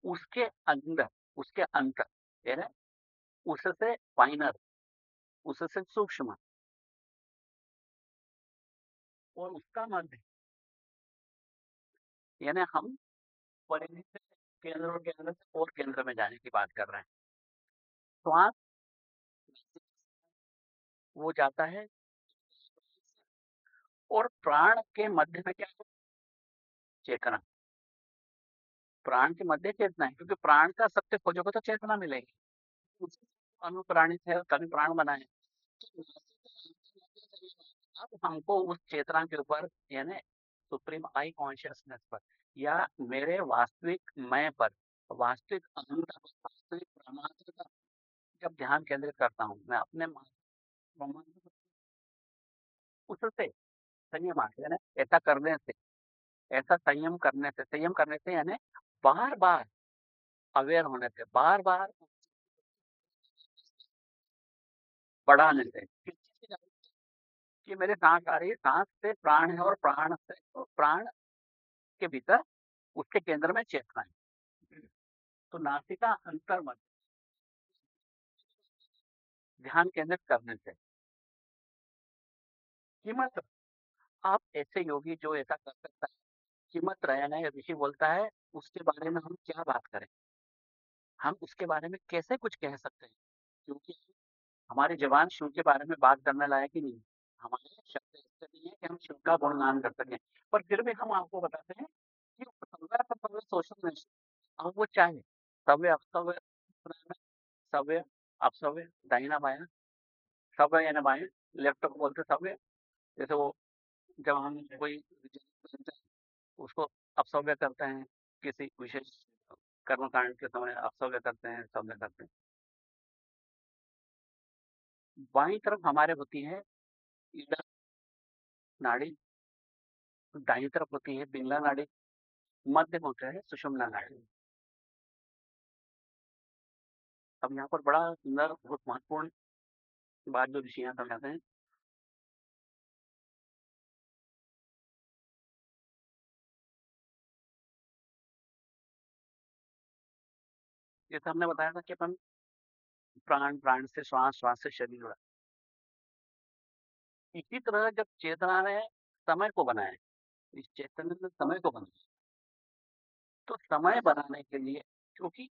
उसके अंदर उसके अंतर उससे फाइनर उससे सूक्ष्म। और उसका मध्य यानी हम परिधि केंद्र और केंद्र से और केंद्र में जाने की बात कर रहे हैं। श्वास वो जाता है। और प्राण के मध्य में क्या चेतना। प्राण के मध्य चेतना है, क्योंकि प्राण का सत्य खोजोगे तो चेतना मिलेगी। अनुप्राणित है, तभी प्राण बनाए अब हमको उस चेतना के ऊपर, यानी सुप्रीम आई कॉन्शियसनेस पर, या मेरे वास्तविक मैं पर, वास्तविक पर, वास्तविक परमात्मा पर जब ध्यान केंद्रित करता हूँ, मैं अपने उससे संयम यानी ऐसा करने से, ऐसा संयम करने से, संयम करने से, यानी बार बार अवेयर होने से बार बार बढ़ाने से कि मेरे सांस आ रही है, सांस से प्राण है और प्राण से प्राण के भीतर उसके केंद्र में चेतना है। तो नासिका अंतर मत ध्यान केंद्रित करने से। कीमत आप ऐसे योगी जो ऐसा कर सकता है। कीमत रहना ऋषि बोलता है, उसके बारे में हम क्या बात करें? हम उसके बारे में कैसे कुछ कह सकते हैं? क्योंकि हमारे जवान शिव के बारे में बात करने लायक ही नहीं हमारे शब्द ऐसे नहीं है कि हम शिव का गुणगान कर सकें। पर फिर भी हम आपको बताते हैं कि सोशल अब वो चाहे सव्य अवसव्य सव्य अपसव्य दाइना बाया। सव्य यानी बाया? लेफ़्ट बोलते सव्य जैसे वो जब हम कोई उसको अपसव्य करते हैं, किसी विशेष कर्मकांड के समय अपसव्य करते हैं, सव्य करते हैं। बाई तरफ़ हमारे होती है ईड़ा नाड़ी, दाई तरफ़ होती है बिंगला नाड़ी, मध्य होता है सुषमना नाड़ी। अब यहाँ पर बड़ा सुंदर बहुत महत्वपूर्ण बात जो ऋषि यहाँ समझाते हैं जैसे हमने बताया था कि अपन प्राण प्राण से श्वास श्वास से शरीर जुड़ा इसी तरह जब चेतना ने समय को बनाया, इस चेतन ने समय को बनाया तो समय बनाने के लिए क्योंकि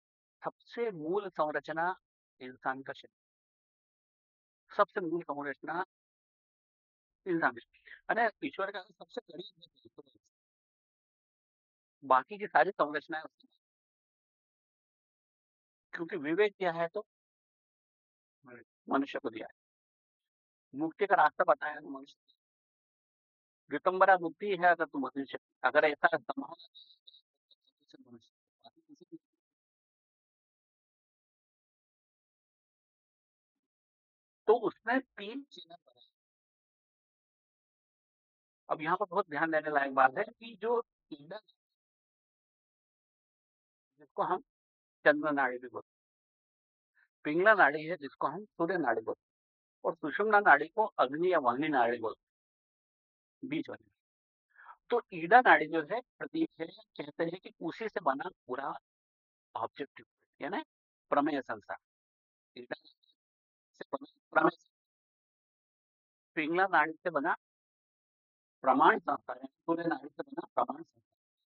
सबसे मूल संरचना इंसान का शरीर। सबसे मूल संरचना इंसान का अरे, ईश्वर का सबसे करीब बाकी की सारी संरचनाएँ क्योंकि विवेक दिया है तो मनुष्य को दिया है। मुक्ति का रास्ता बताया तो मनुष्य वितंबरा मुक्ति है अगर तुम मनुष्य अगर ऐसा संभावना तो उसने तीन चिन्ह बनाए अब यहाँ पर बहुत ध्यान देने लायक बात है कि जो ईंधन जिसको हम चंद्र नाड़ी भी बोलते पिंगला नाड़ी है जिसको हम सूर्य नाड़ी बोलते और सुषुम्ना नाड़ी को अग्नि या वाहिनी नाड़ी बोलते बीच वाली तो ईडा नाड़ी जो है, प्रतीक है, कहते हैं कि उसी से बना पूरा ऑब्जेक्टिव यानी प्रमेय संसार। ईडा से बना प्रमेय पिंगला नाड़ी से बना प्रमाण संसार सूर्य नाड़ी से बना प्रमाण संसार।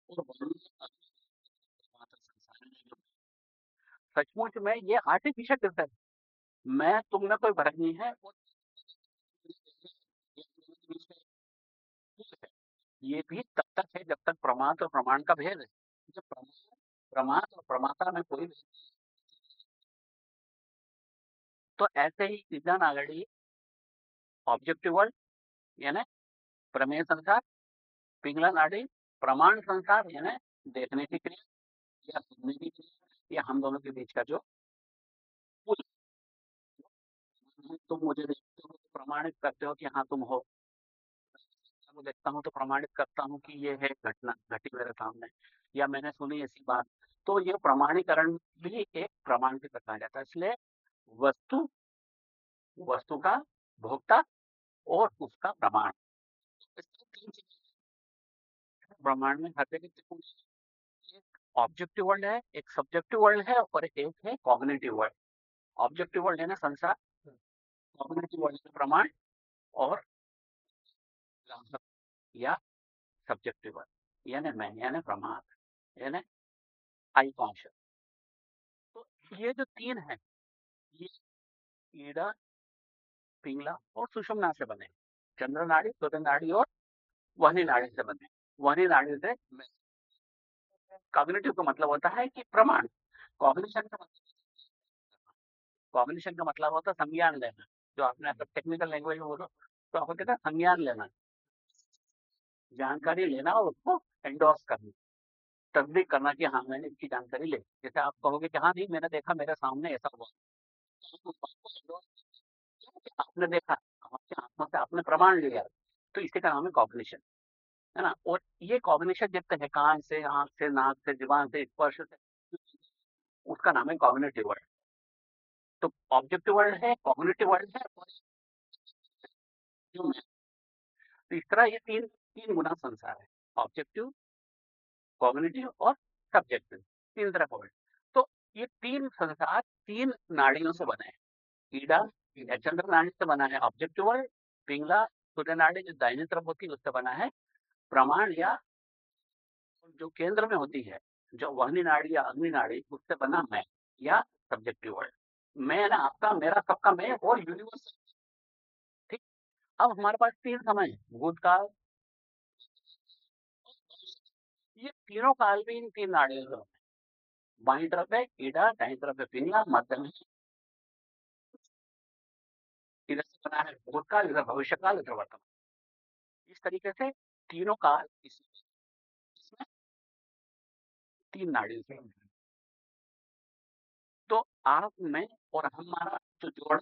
और वाणी संसार सचमुच में ये आर्टिफिशियल है। मैं, तुम में कोई भरक नहीं है। ये भी तब तक है जब तक प्रमाद और प्रमाण का भेद है। जब प्रमाद और प्रमाता में कोई तो ऐसे ही सीधा नागड़ी ऑब्जेक्टिव वर्ल्ड यानी प्रमेय संसार पिंगला नाड़ी प्रमाण संसार, यानी देखने की क्रिया, या सुनने की क्रिया। या हम दोनों के बीच का जो पुल तुम मुझे देखते हो तो प्रमाणित करते हो कि हाँ तुम हो। को देखता हूँ तो प्रमाणित करता हूँ कि ये है घटना, घटी मेरे सामने, या मैंने सुनी ऐसी बात। तो ये प्रमाणीकरण भी एक प्रमाण के कहा जाता है। इसलिए वस्तु वस्तु का भोक्ता और उसका प्रमाण। ब्रह्मांड में हर जगह ऑब्जेक्टिव वर्ल्ड है एक सब्जेक्टिव वर्ल्ड है और एक है कॉग्निटिव वर्ल्ड ऑब्जेक्टिव वर्ल्ड है ना संसार? कॉग्निटिव वर्ल्ड है प्रमाण और या सब्जेक्टिव वर्ल्ड यानी मैं यानी प्रमाण यानी आई कॉन्शियस तो ये जो तीन है ये ईड़ा पिंगला और सुषमना से बने चंद्र नाड़ी सूर्य नाड़ी और वही नाड़ी से बने वही नाड़ी से कॉग्निटिव का मतलब होता है कि प्रमाण। कॉग्निशन का मतलब कॉग्निशन का मतलब होता है संज्ञान लेना। जो आपने अगर टेक्निकल लैंग्वेज में बोलो तो आपको कहता है संज्ञान लेना। जानकारी लेना और उसको एंडोर्स करना। तस्दीक करना कि हाँ मैंने इसकी जानकारी ले। जैसे आप कहोगे कि हाँ नहीं, मैंने देखा, मेरे सामने ऐसा हुआ। तो आपने देखा, आपके आत्मा से आपने प्रमाण लिया। तो इसी का नाम है कॉग्निशन है ना? और ये कॉम्बिनेशन जब तक है, कान से, आँख से, नाक से जीवान से, स्पर्श से, उसका नाम है कॉग्निटिव वर्ल्ड तो ऑब्जेक्टिव वर्ल्ड है कॉग्निटिव वर्ल्ड है मैं तो इस तरह ये तीन तीन गुना संसार है ऑब्जेक्टिव कॉग्निटिव और सब्जेक्टिव तीन तरह का वर्ल्ड तो ये तीन संसार, तीन नाड़ियों से बने हैं। ईडा चंद्र नाड़ी से बना है ऑब्जेक्टिव वर्ल्ड पिंगला, सूर्य नाड़ी जो दाहिनी तरफ़ होती है, उससे बना है प्रमाण या जो केंद्र में होती है, जो वहनी नाड़ी या अग्नि नाड़ी, उससे बना मैं, या सब्जेक्टिव वर्ल्ड मैं ना आपका, मेरा सबका मैं, और यूनिवर्स ठीक? अब हमारे पास तीन समय भूतकाल, ये तीनों काल भी इन तीन नाड़ियों से बाई तरफ़ है ईडा दाई तरफ़ है पिंगला मध्य में इधर से बना है भूतकाल, इधर भविष्यकाल, इधर वर्तमान। इस तरीके से तीनों काल इसमें तीन नाड़ियों से तो आप में और हमारा जो जोड़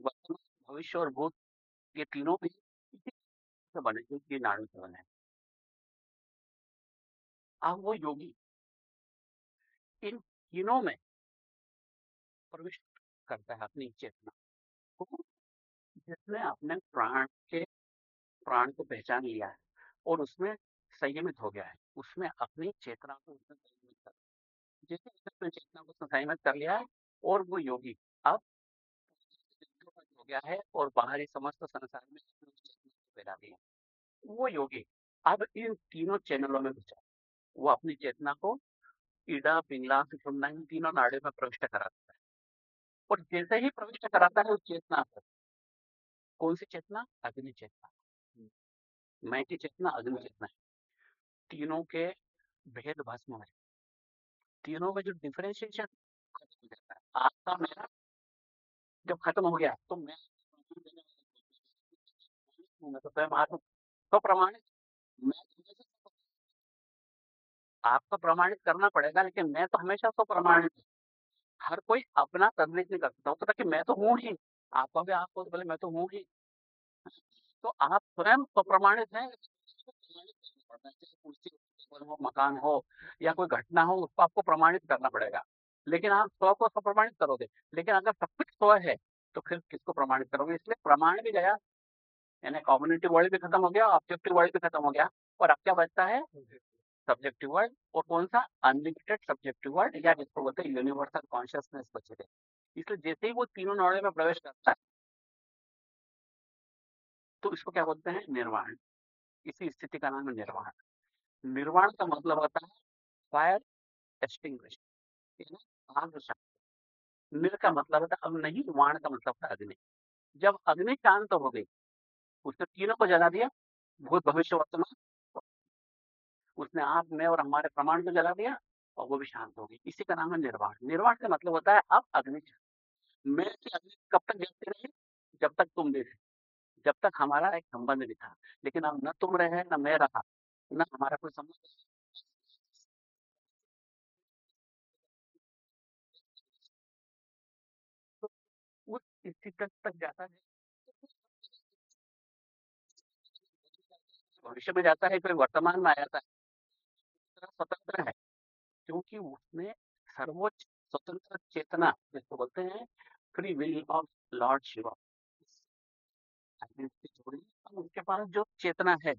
वर्तमान भविष्य और भूत ये तीनों भी से बने ये नाड़ियों से बने अब वो योगी इन तीनों में प्रविष्ट करता है अपनी चेतना को जिसने अपने प्राण के प्राण को पहचान लिया है। और उसमें संयमित हो गया है। उसमें अपनी चेतना को उसने संयमित कर जैसे उसने चेतना को संयमित कर लिया है और वो योगी अब हो गया है और बाहरी समस्त संसार में फैला दिया वो योगी अब इन तीनों चैनलों में घुसा। वो अपनी चेतना को ईडा, पिंगला, सुषुम्ना, इन तीनों नाड़ियों में प्रविष्ट कराता है। और जैसे ही प्रविष्ट कराता है उस चेतना पर, कौन सी चेतना? अग्नि चेतना। मैं की चेतना अग्नि चेतना है। तीनों के भेद भस्म है। तीनों में जो डिफरेंशिएशन खत्म हो जाता है। आपका मेरा जब खत्म हो गया तो मैं तो तो प्रमाणित मैं आपका प्रमाणित करना पड़ेगा, लेकिन मैं तो हमेशा तो प्रमाणित हर कोई अपना करने नहीं कर सकता होता कि मैं तो हूँ ही आप भी आपको तो बोले मैं तो हूँ ही। तो आप स्वयं तो प्रमाणित हैं। मकान हो, या कोई घटना हो, उसको आपको प्रमाणित करना पड़ेगा। लेकिन आप स्व को सौ प्रमाणित करोगे। लेकिन अगर सब कुछ स्व है तो फिर किसको प्रमाणित करोगे? इसलिए प्रमाण भी गया, यानी कॉम्युनिटी वर्ड भी खत्म हो गया, ऑब्जेक्टिव वर्ड भी खत्म हो गया। और अब क्या बचता है? सब्जेक्टिव वर्ड और कौन सा? अनलिमिटेड सब्जेक्टिव वर्ड या जिसको बोलते हैं यूनिवर्सल कॉन्शियसनेस बचे थे इसलिए जैसे ही वो तीनों नौड़े में प्रवेश करता है तो इसको क्या बोलते हैं? निर्वाण। इसी स्थिति का नाम है निर्वाण। निर्वाण का मतलब होता है फायर एक्सटिंग्विश आग निर का मतलब होता है अब नहीं, वाण का मतलब था अग्नि। जब अग्नि शांत हो गई, उसने तीनों को जला दिया, भूत भविष्य वर्तमान उसने आप में और हमारे प्रमाण को जला दिया और वो भी शांत हो गई। इसी का नाम है निर्वाण। निर्वाण का मतलब होता है अब अग्नि। मैं से अग्नि कब तक जलते रहे? जब तक तुम भी जब तक हमारा एक संबंध भी था, लेकिन अब न तुम रहे, न मैं रहा, न हमारा कोई संबंध तो भविष्य में जाता है, फिर वर्तमान में आ जाता है। स्वतंत्र है, क्योंकि उसने सर्वोच्च स्वतंत्र चेतना, जिसको बोलते हैं free will of lord Shiva उसके पास जो चेतना है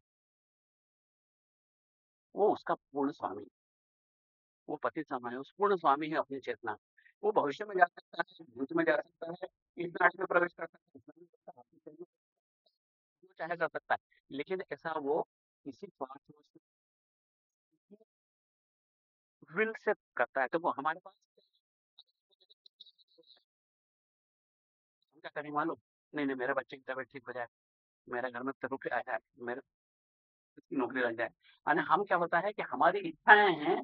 वो उसका पूर्ण स्वामी वो पति समय उस पूर्ण स्वामी है अपनी चेतना। वो भविष्य में जा सकता है, भूत में जा सकता है, इस में प्रवेश कर सकता है जो चाहे कर सकता है। लेकिन ऐसा वो किसी विल से करता है। तो वो हमारे पास क्या करें मालूम? नहीं नहीं, मेरे बच्चे की तबीयत ठीक हो जाए, मेरे घर में रुपये आ जाए, मेरे नौकरी लग जाए। यानी हम क्या होता है कि हमारी इच्छाएँ हैं,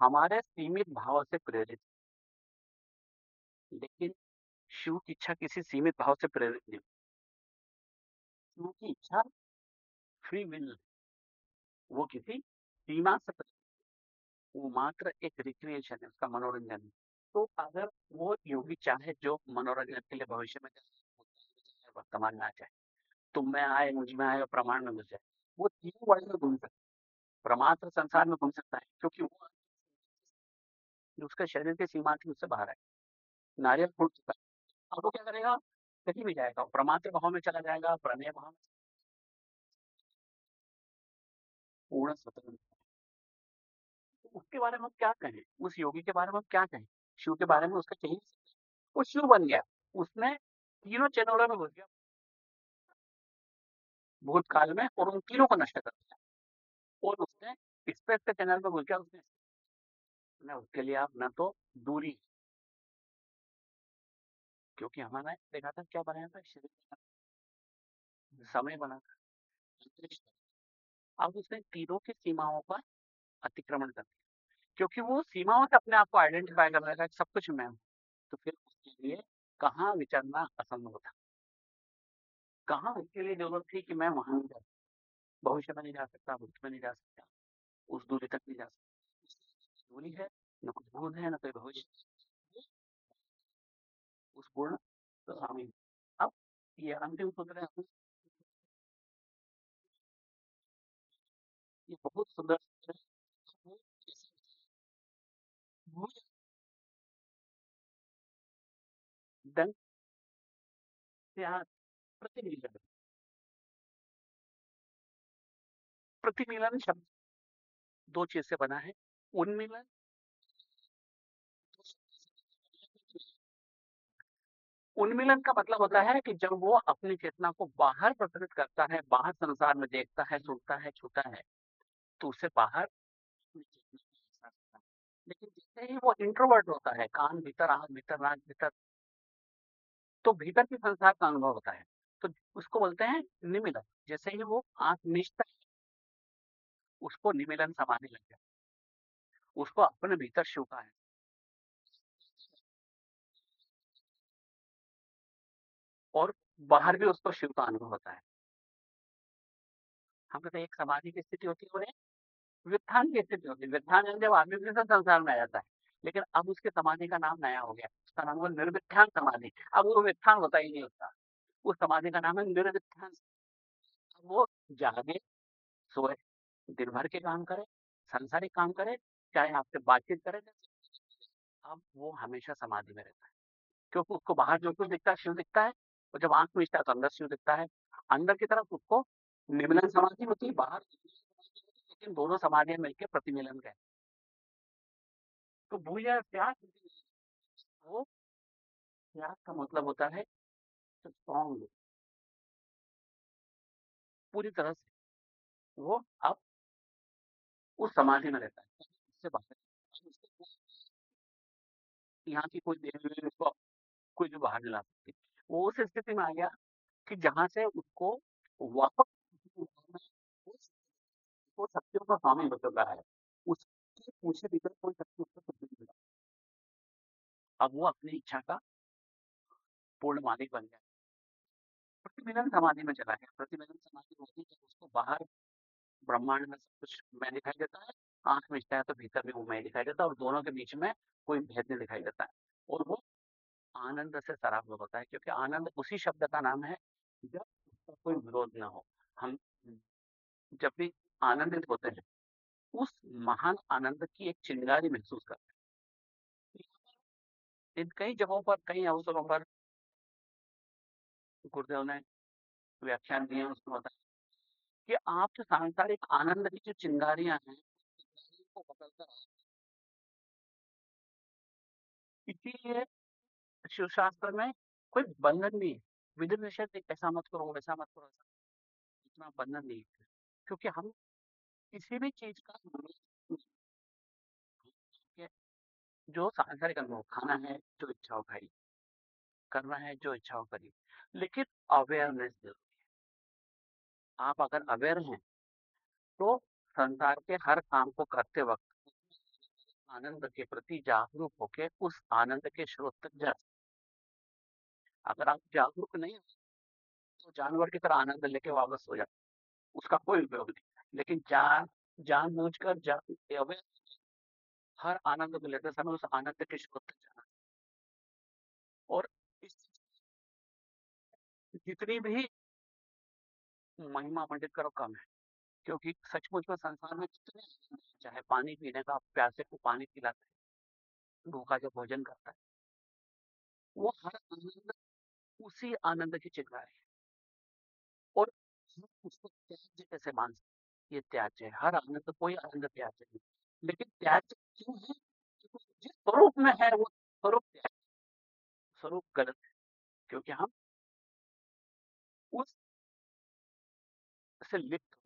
हमारे सीमित भाव से प्रेरित। लेकिन शिव की इच्छा किसी सीमित भाव से प्रेरित नहीं। शिव की इच्छा फ्री विल वो किसी सीमा से प्रेरित वो मात्र एक रिक्रिएशन है, उसका मनोरंजन तो अगर वो योगी चाहे जो मनोरंजन के लिए भविष्य में वर्तमान में आ जाए तुम में आए, मुझमें आए प्रमाण में घुस। जाए वो तीन वर्ड में घूम सकता है प्रमात्र संसार में घूम सकता है, क्योंकि वो उसके शरीर की सीमा थी उससे बाहर है। नारियल फूट चुका है। अब वो क्या करेगा? कहीं भी जाएगा। प्रमात्र भाव में चला जाएगा प्रणय भाव में पूर्ण स्वतंत्र तो उसके बारे में हम क्या कहें? उस योगी के बारे में हम क्या कहें? शिव के बारे में उसका चाहिए वो शिव बन गया। उसने तीनों चैनलों में घुस गया। भूतकाल में और उन तीनों को नष्ट कर दिया। और उसने स्पेस के चैनल में घुस गया, उसने। उसके लिए आप न तो दूरी क्योंकि हमारा देखा था क्या बनाया था? शरीर समय बना था। अब उसने तीनों की सीमाओं पर अतिक्रमण कर दिया। क्योंकि वो सीमाओं से अपने आप को आइडेंटिफाई कर रहा है सब कुछ मैं तो फिर उसके लिए कहाँ विचरना असंभव था? कहाँ उसके लिए ज़रूरत थी कि मैं वहाँ नहीं जा सकता भविष्य में नहीं जा सकता भूत में नहीं जा सकता, उस दूरी तक नहीं जा सकता। दूरी है, न कुछ भूत है, न कोई भविष्य। उस पूर्ण तो स्वामी अब ये अंतिम सूत्र है ये बहुत सुंदर सूत्र है। प्रतिमिलन. शब्द. दो चीज़ से बना है. उन्मिलन. उन्मिलन का मतलब होता है कि जब वो अपनी चेतना को बाहर प्रकटित करता है, बाहर संसार में देखता है, सुनता है, छूता है तो उसे बाहर लेकिन जैसे ही वो इंट्रोवर्ट होता है, कान भीतर, आँख भीतर, नाक भीतर तो भीतर के संसार का अनुभव होता है। तो उसको बोलते हैं निमिलन। जैसे ही वो आँख उसको निमिलन समाधि लग जाए उसको अपने भीतर शिव का है। और बाहर भी उसको शिव का अनुभव होता है। हम कहते हैं एक समाधि की स्थिति होती है व्युत्थान की स्थिति होती है। व्युत्थान जब आदमी संसार में आ जाता है। लेकिन अब उसके समाधि का नाम नया हो गया। उसका नाम हुआ निर्विध्यान समाधि। अब वो व्युत्थान होता ही नहीं होता। उस समाधि का नाम है निर्विध्यान वो जागे, सोए, दिन भर के काम करे, संसारिक काम करे, चाहे आपसे बातचीत करे। अब वो हमेशा समाधि में रहता है। क्योंकि उसको बाहर जो कुछ दिखता है, शिव दिखता है, और जब आँख मिचता है तो अंदर शिव दिखता है। अंदर की तरफ़ उसको निमिलन समाधि होती है, बाहर लेकिन दोनों समाधियाँ मिलकर प्रतिमिलन कहते तो भूया त्याग वो त्याग का मतलब होता है स्ट्रॉन्ग पूरी तरह से वो अब उस समाधि में रहता है। बाहर यहाँ की कोई देवी उसको कोई भी बाहर ला सकती। वो उस स्थिति में आ गया कि जहाँ से उसको वापस वो शक्तियों का स्वामी हो चुका है। उसके पूछे भीतर कोई शक्ति उसको कुछ नहीं मिला। अब वो अपनी इच्छा का पूर्ण मालिक बन गया। प्रतिमिलन समाधि में चला गया। प्रतिमिलन समाधि होती है जब उसको बाहर ब्रह्मांड में सब कुछ मैं दिखाई देता है, आँख में है तो भीतर में वो मैं दिखाई देता है और दोनों के बीच में कोई भेद नहीं दिखाई देता है। और वो आनंद से शराब होता है क्योंकि आनंद उसी शब्द का नाम है जब उसका कोई विरोध ना हो। हम जब भी आनंदित होते हैं उस महान आनंद की एक चिंगारी महसूस करते हैं। इन कई जगहों पर, कई अवसरों पर गुरुदेव ने व्याख्यान दिए उसमें बताया कि आप जो सांसारिक आनंद की जो चिंगारियाँ हैं को पकड़कर इसीलिए शिव शास्त्र में कोई बंधन नहीं है। विधि निषेध ऐसा मत करो, वैसा मत करो, ऐसा इतना बंधन नहीं है। क्योंकि हम किसी भी चीज़ का जो सांसारिक अनुभव खाना है, जो इच्छा हो खाई करना है, जो इच्छा हो करिए। लेकिन अवेयरनेस ज़रूरी है। आप अगर अवेयर हैं तो संसार के हर काम को करते वक्त आनंद के प्रति जागरूक होके उस आनंद के स्रोत तक जा अगर आप जागरूक नहीं तो जानवर की तरह आनंद लेके वापस हो। जाए उसका कोई उपयोग नहीं। लेकिन जान जान बूझ कर हर आनंद को लेते समय उस आनंद के स्रोत तक जाना। और इस जितनी भी महिमा पंडित करो, कम है। क्योंकि सचमुच में संसार में जितने चाहे पानी पीने का, प्यासे को पानी पिलाता है, भूखा जो भोजन करता है, वो हर आनंद, उसी आनंद की चिंगारी है। और उसको कैसे मान सकते ये त्याज्य है, हर आनंद कोई आनंद त्याज्य नहीं। लेकिन त्याज्य क्यों है? जिस स्वरूप में है, वो स्वरूप त्याज्य स्वरूप गलत है, क्योंकि हम उस से लिप्त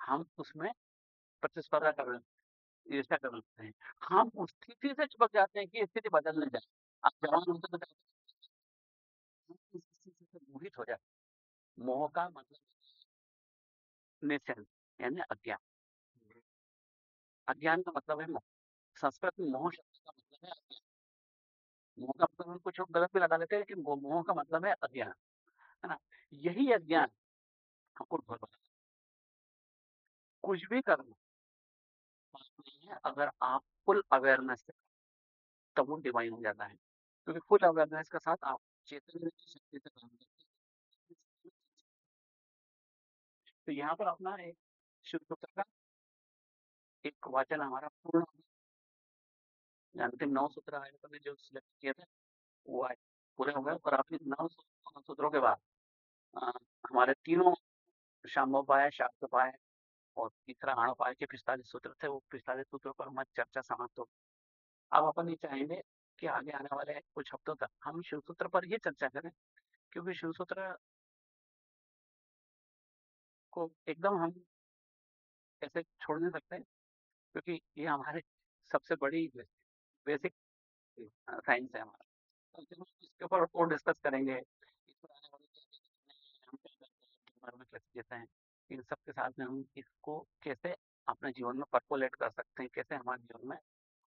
हम उसमें प्रतिस्पर्धा कर रहे हैं कर रहे हैं। हम उस स्थिति से चिपक जाते हैं कि स्थिति बदलने जाए। आप जवान होते तो मोहित हो जाए मोह का मतलब निश्चय यानी अज्ञान। अज्ञान का मतलब है मोह। संस्कृत में मोह शब्द का मतलब है अज्ञान। मोह का मतलब हम कुछ गलत भी लगा लेते हैं लेकिन मोह का मतलब है अज्ञान है ना? यही अज्ञान हमको ढोल बना कुछ भी करना नहीं है। अगर आप फुल अवेयरनेस से तब वो डिवाइन हो जाता है। क्योंकि फुल अवेयरनेस के साथ आप चेतन की शक्ति से काम करते तो यहाँ पर अपना एक शुद्ध का एक वाचन हमारा पूर्ण अंतिम नौ सूत्र आयोजन ने जो सिलेक्ट किए थे, वो पूरे हो गए। और अपने नौ सूत्रों के बाद हमारे तीनों शाम्भोपाय, शाक्तोपाय और तीसरा आणोपाय के पिस्तालीस सूत्र थे, वो पिस्तालीस सूत्रों पर हमारी चर्चा समाप्त हो अब अपन ये चाहेंगे कि आगे आने वाले कुछ हफ्तों तक हम शिव सूत्र पर ही चर्चा करें, क्योंकि शिव सूत्र को एकदम हम ऐसे छोड़ नहीं सकते, क्योंकि ये हमारे सबसे बड़ी बेसिक साइंस है हमारा। तो इसके ऊपर और डिस्कस करेंगे कैसे हैं, इन सब के साथ में हम इसको कैसे अपने जीवन में परकोलेट कर सकते हैं, कैसे हमारे जीवन में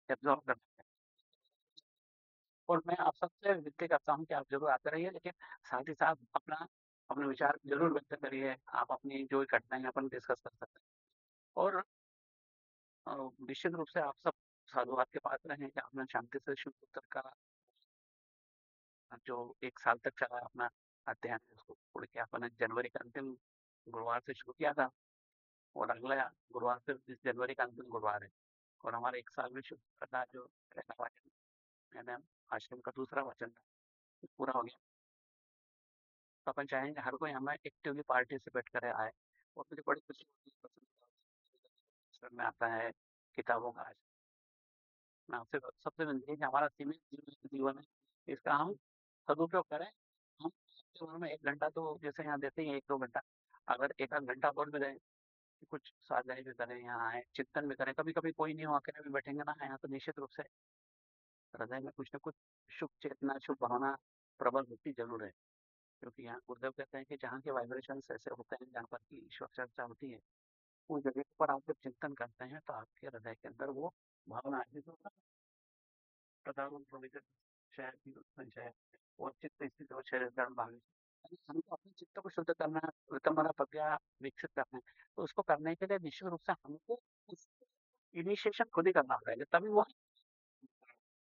एब्जॉर्व कर सकते हैं। और मैं आप सबसे विनती करता हूँ कि आप ज़रूर आते रहिए, लेकिन साथ ही साथ अपना अपने विचार ज़रूर व्यक्त करिए आप अपनी जो घटनाएँ अपन डिस्कस कर सकते हैं। और निश्चित रूप से आप सब साधुवाद के पात्र हैं कि आपने शांति से शिव पुत्र का जो एक साल तक चला अपना अध्ययन उसको पूर्ण किया अपने जनवरी का अंतिम गुरुवार से शुरू किया था। और अगला गुरुवार फिर इस जनवरी का अंतिम गुरुवार है। और हमारे 1 साल में शुरू करना जो पहला वाचन मैंने आश्रम का दूसरा वाचन था, पूरा हो गया। तो अपन चाहेंगे हर कोई हमें एक्टिवली पार्टिसिपेट करे आए और मुझे बड़ी खुशी होती है में आता है किताबों का मैं आपसे सबसे विनती है कि हमारा सीमित जीवन है, इसका हम सदुपयोग करें। हम भर में 1 घंटा तो जैसे यहाँ देते हैं 1-2 घंटा, अगर एक आध घंटा और भी दें, कुछ स्वाध्याय भी करें, यहाँ आए चिंतन भी करें। कभी-कभी कोई नहीं हो अकेले भी बैठेंगे ना यहाँ तो निश्चित रूप से हृदय में कुछ ना कुछ शुभ चेतना, शुभ भावना प्रबल होती ज़रूर है। क्योंकि यहाँ गुरुदेव कहते हैं कि जहाँ के वाइब्रेशन ऐसे होते हैं जहाँ पर की ईश्वर चर्चा होती है, उस जगह पर आप जब चिंतन करते हैं तो आपके हृदय के अंदर वो भावना आती तो शहर और चित्त स्थित शरीर हमको अपने चित्त को शुद्ध करना है, प्रज्ञा विकसित करना है। तो उसको करने के लिए निश्चित रूप से हमको इनिशिएशन खुद ही करना पड़ेगा, तभी वो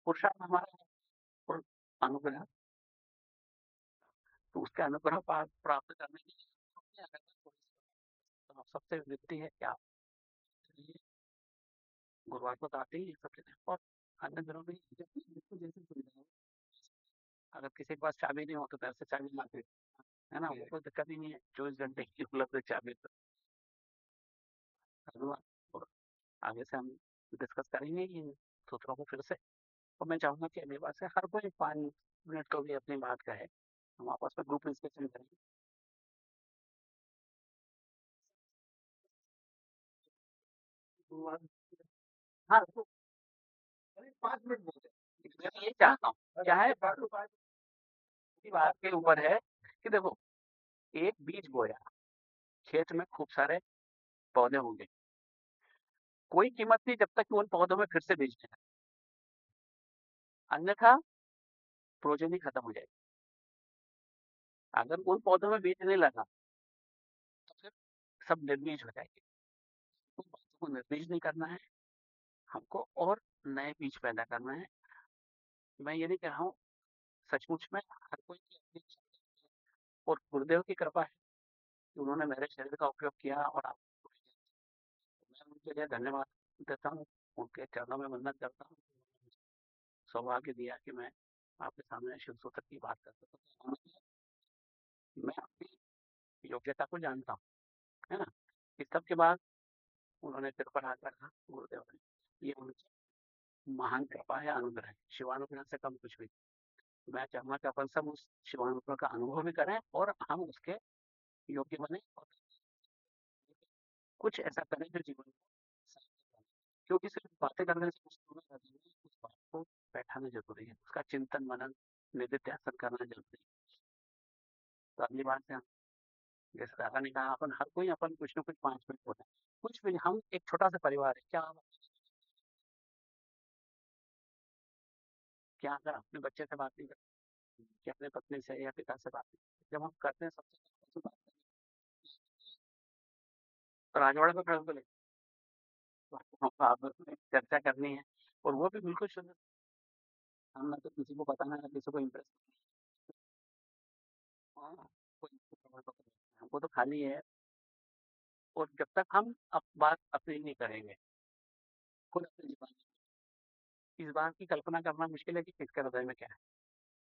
पुरुषार्थ हमारा अनुग्रह तो उसके अनुग्रह प्राप्त करने के लिए तो सबसे विनती है कि आप गुरुवार को तो आते ही सब चीज़ें और अन्य दिनों में जैसे जैसे सुविधा हो अगर किसी के पास चाबी नहीं हो तो घर से चाबी माँग है ना? वो कोई दिक्कत ही नहीं है, 24 घंटे की उपलब्ध चाबी तो। आगे से हम डिस्कस करेंगे इन सूत्रों को फिर से और मैं चाहूँगा कि अगली बार से हर कोई 5 मिनट को भी अपनी बात कहे। हम आपस में ग्रुप डिस्कशन करेंगे। हाँ, तो अरे 5 मिनट बोलते मैं ये चाहता हूँ, चाहे बात के ऊपर है कि देखो, एक बीज बोया, खेत में खूब सारे पौधे होंगे। कोई कीमत नहीं जब तक कि उन पौधों में फिर से बीज नहीं अन्यथा प्रोजेनी खत्म हो जाएगी। अगर उन पौधों में बीज नहीं लगा तो फिर सब निर्बीज हो जाएँगे। उन बातों को निर्बीज नहीं करना है, हमको और नए बीज पैदा करना है। मैं ये नहीं कह रहा हूँ, सचमुच में हर कोई और गुरुदेव की कृपा है कि उन्होंने मेरे शरीर का उपयोग किया और आप मैं उनके लिए धन्यवाद देता हूँ, उनके चरणों में वंदन करता हूँ। सौभाग्य दिया कि मैं आपके सामने शिव सूत्र की बात कर सकता हूँ। मैं अपनी योग्यता को जानता हूँ, है ना? इस सब के बाद उन्होंने सिर पर हाथ रखा गुरुदेव ने। ये उनकी महान कृपा है, अनुग्रह शिवानुग्रह से कम कुछ भी मैं चाहूँगा कि अपन सब उस शिवानुग्रह का अनुभव भी करें और हम उसके योग्य बने और कुछ ऐसा करें जो जीवन को क्योंकि सिर्फ़ बातें करने से कुछ होगा उस बात को बैठाना ज़रूरी है, उसका चिंतन, मनन, निधिध्यासन करना ज़रूरी है। तो अगली बार से जैसे दादा ने कहा अपन हर कोई अपन कुछ न कुछ 5 मिनट बोले। कुछ भी हम एक छोटा-सा परिवार है, क्या क्या अगर अपने बच्चे से बात नहीं करते, अपने पत्नी से या पिता से बात नहीं जब हम करते हैं सबसे पहले बात तो राजवाड़े खड़े तो आपस में चर्चा करनी है। और वो भी बिल्कुल शुद्ध। हम ना तो किसी को है, ना किसी को इम्प्रेस हाँ, हमको तो खाली है और जब तक हम अब बात अपनी नहीं करेंगे खुद अपनी ज़ुबान इस बात की कल्पना करना मुश्किल है कि किसके हृदय में क्या है,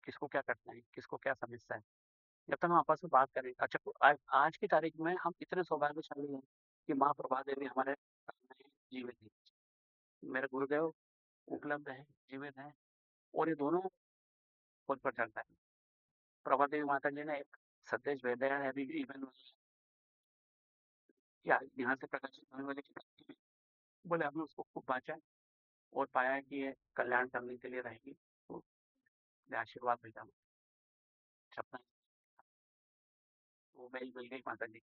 किसको क्या करना है, किसको क्या समस्या है। जब तक हम आपस में बात करेंगे अच्छा तो आज आज की तारीख में हम इतने सौभाग्यशाली हैं कि माँ प्रभा देवी हमारे जीवित हैं। मेरे गुरुदेव उपलब्ध है जीवित हैं और ये दोनों खुद पर चलता है। प्रभा देवी माता जी ने एक संदेश भेजा है भी इवन क्या, यहाँ से प्रकाशित होने वाली किताब बोले हमने उसको खूब बाँचा और पाया कि ये कल्याण करने के लिए रहेगी तो आशीर्वाद भेजा सपना वो मेल मिल गई माता जी।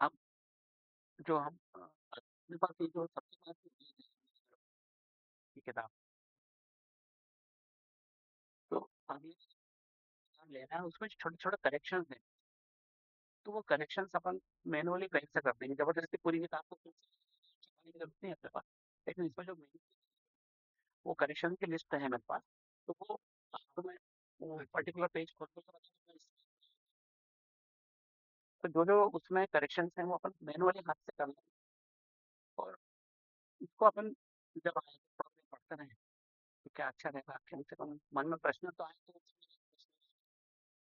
अब जो हम अपने पास जो सबसे पास किताब। तो अभी लेना है उसमें छोटे-छोटे करेक्शन हैं। तो वो करेक्शंस अपन मैनुअली कहीं से कर देंगे, ज़बरदस्ती पूरी किताब को ज़रूरत नहीं अपने पास। लेकिन इसमें जो वो करेक्शन की लिस्ट है मेरे पास, तो वो आपको मैं पर्टिकुलर पेज खोल के तो जो-जो उसमें करेक्शंस हैं वो अपन मैनुअली हाथ से कर लें और इसको अपन जब आए पढ़ते रहें तो क्या अच्छा रहेगा कम से कम मन में प्रश्न तो आए तो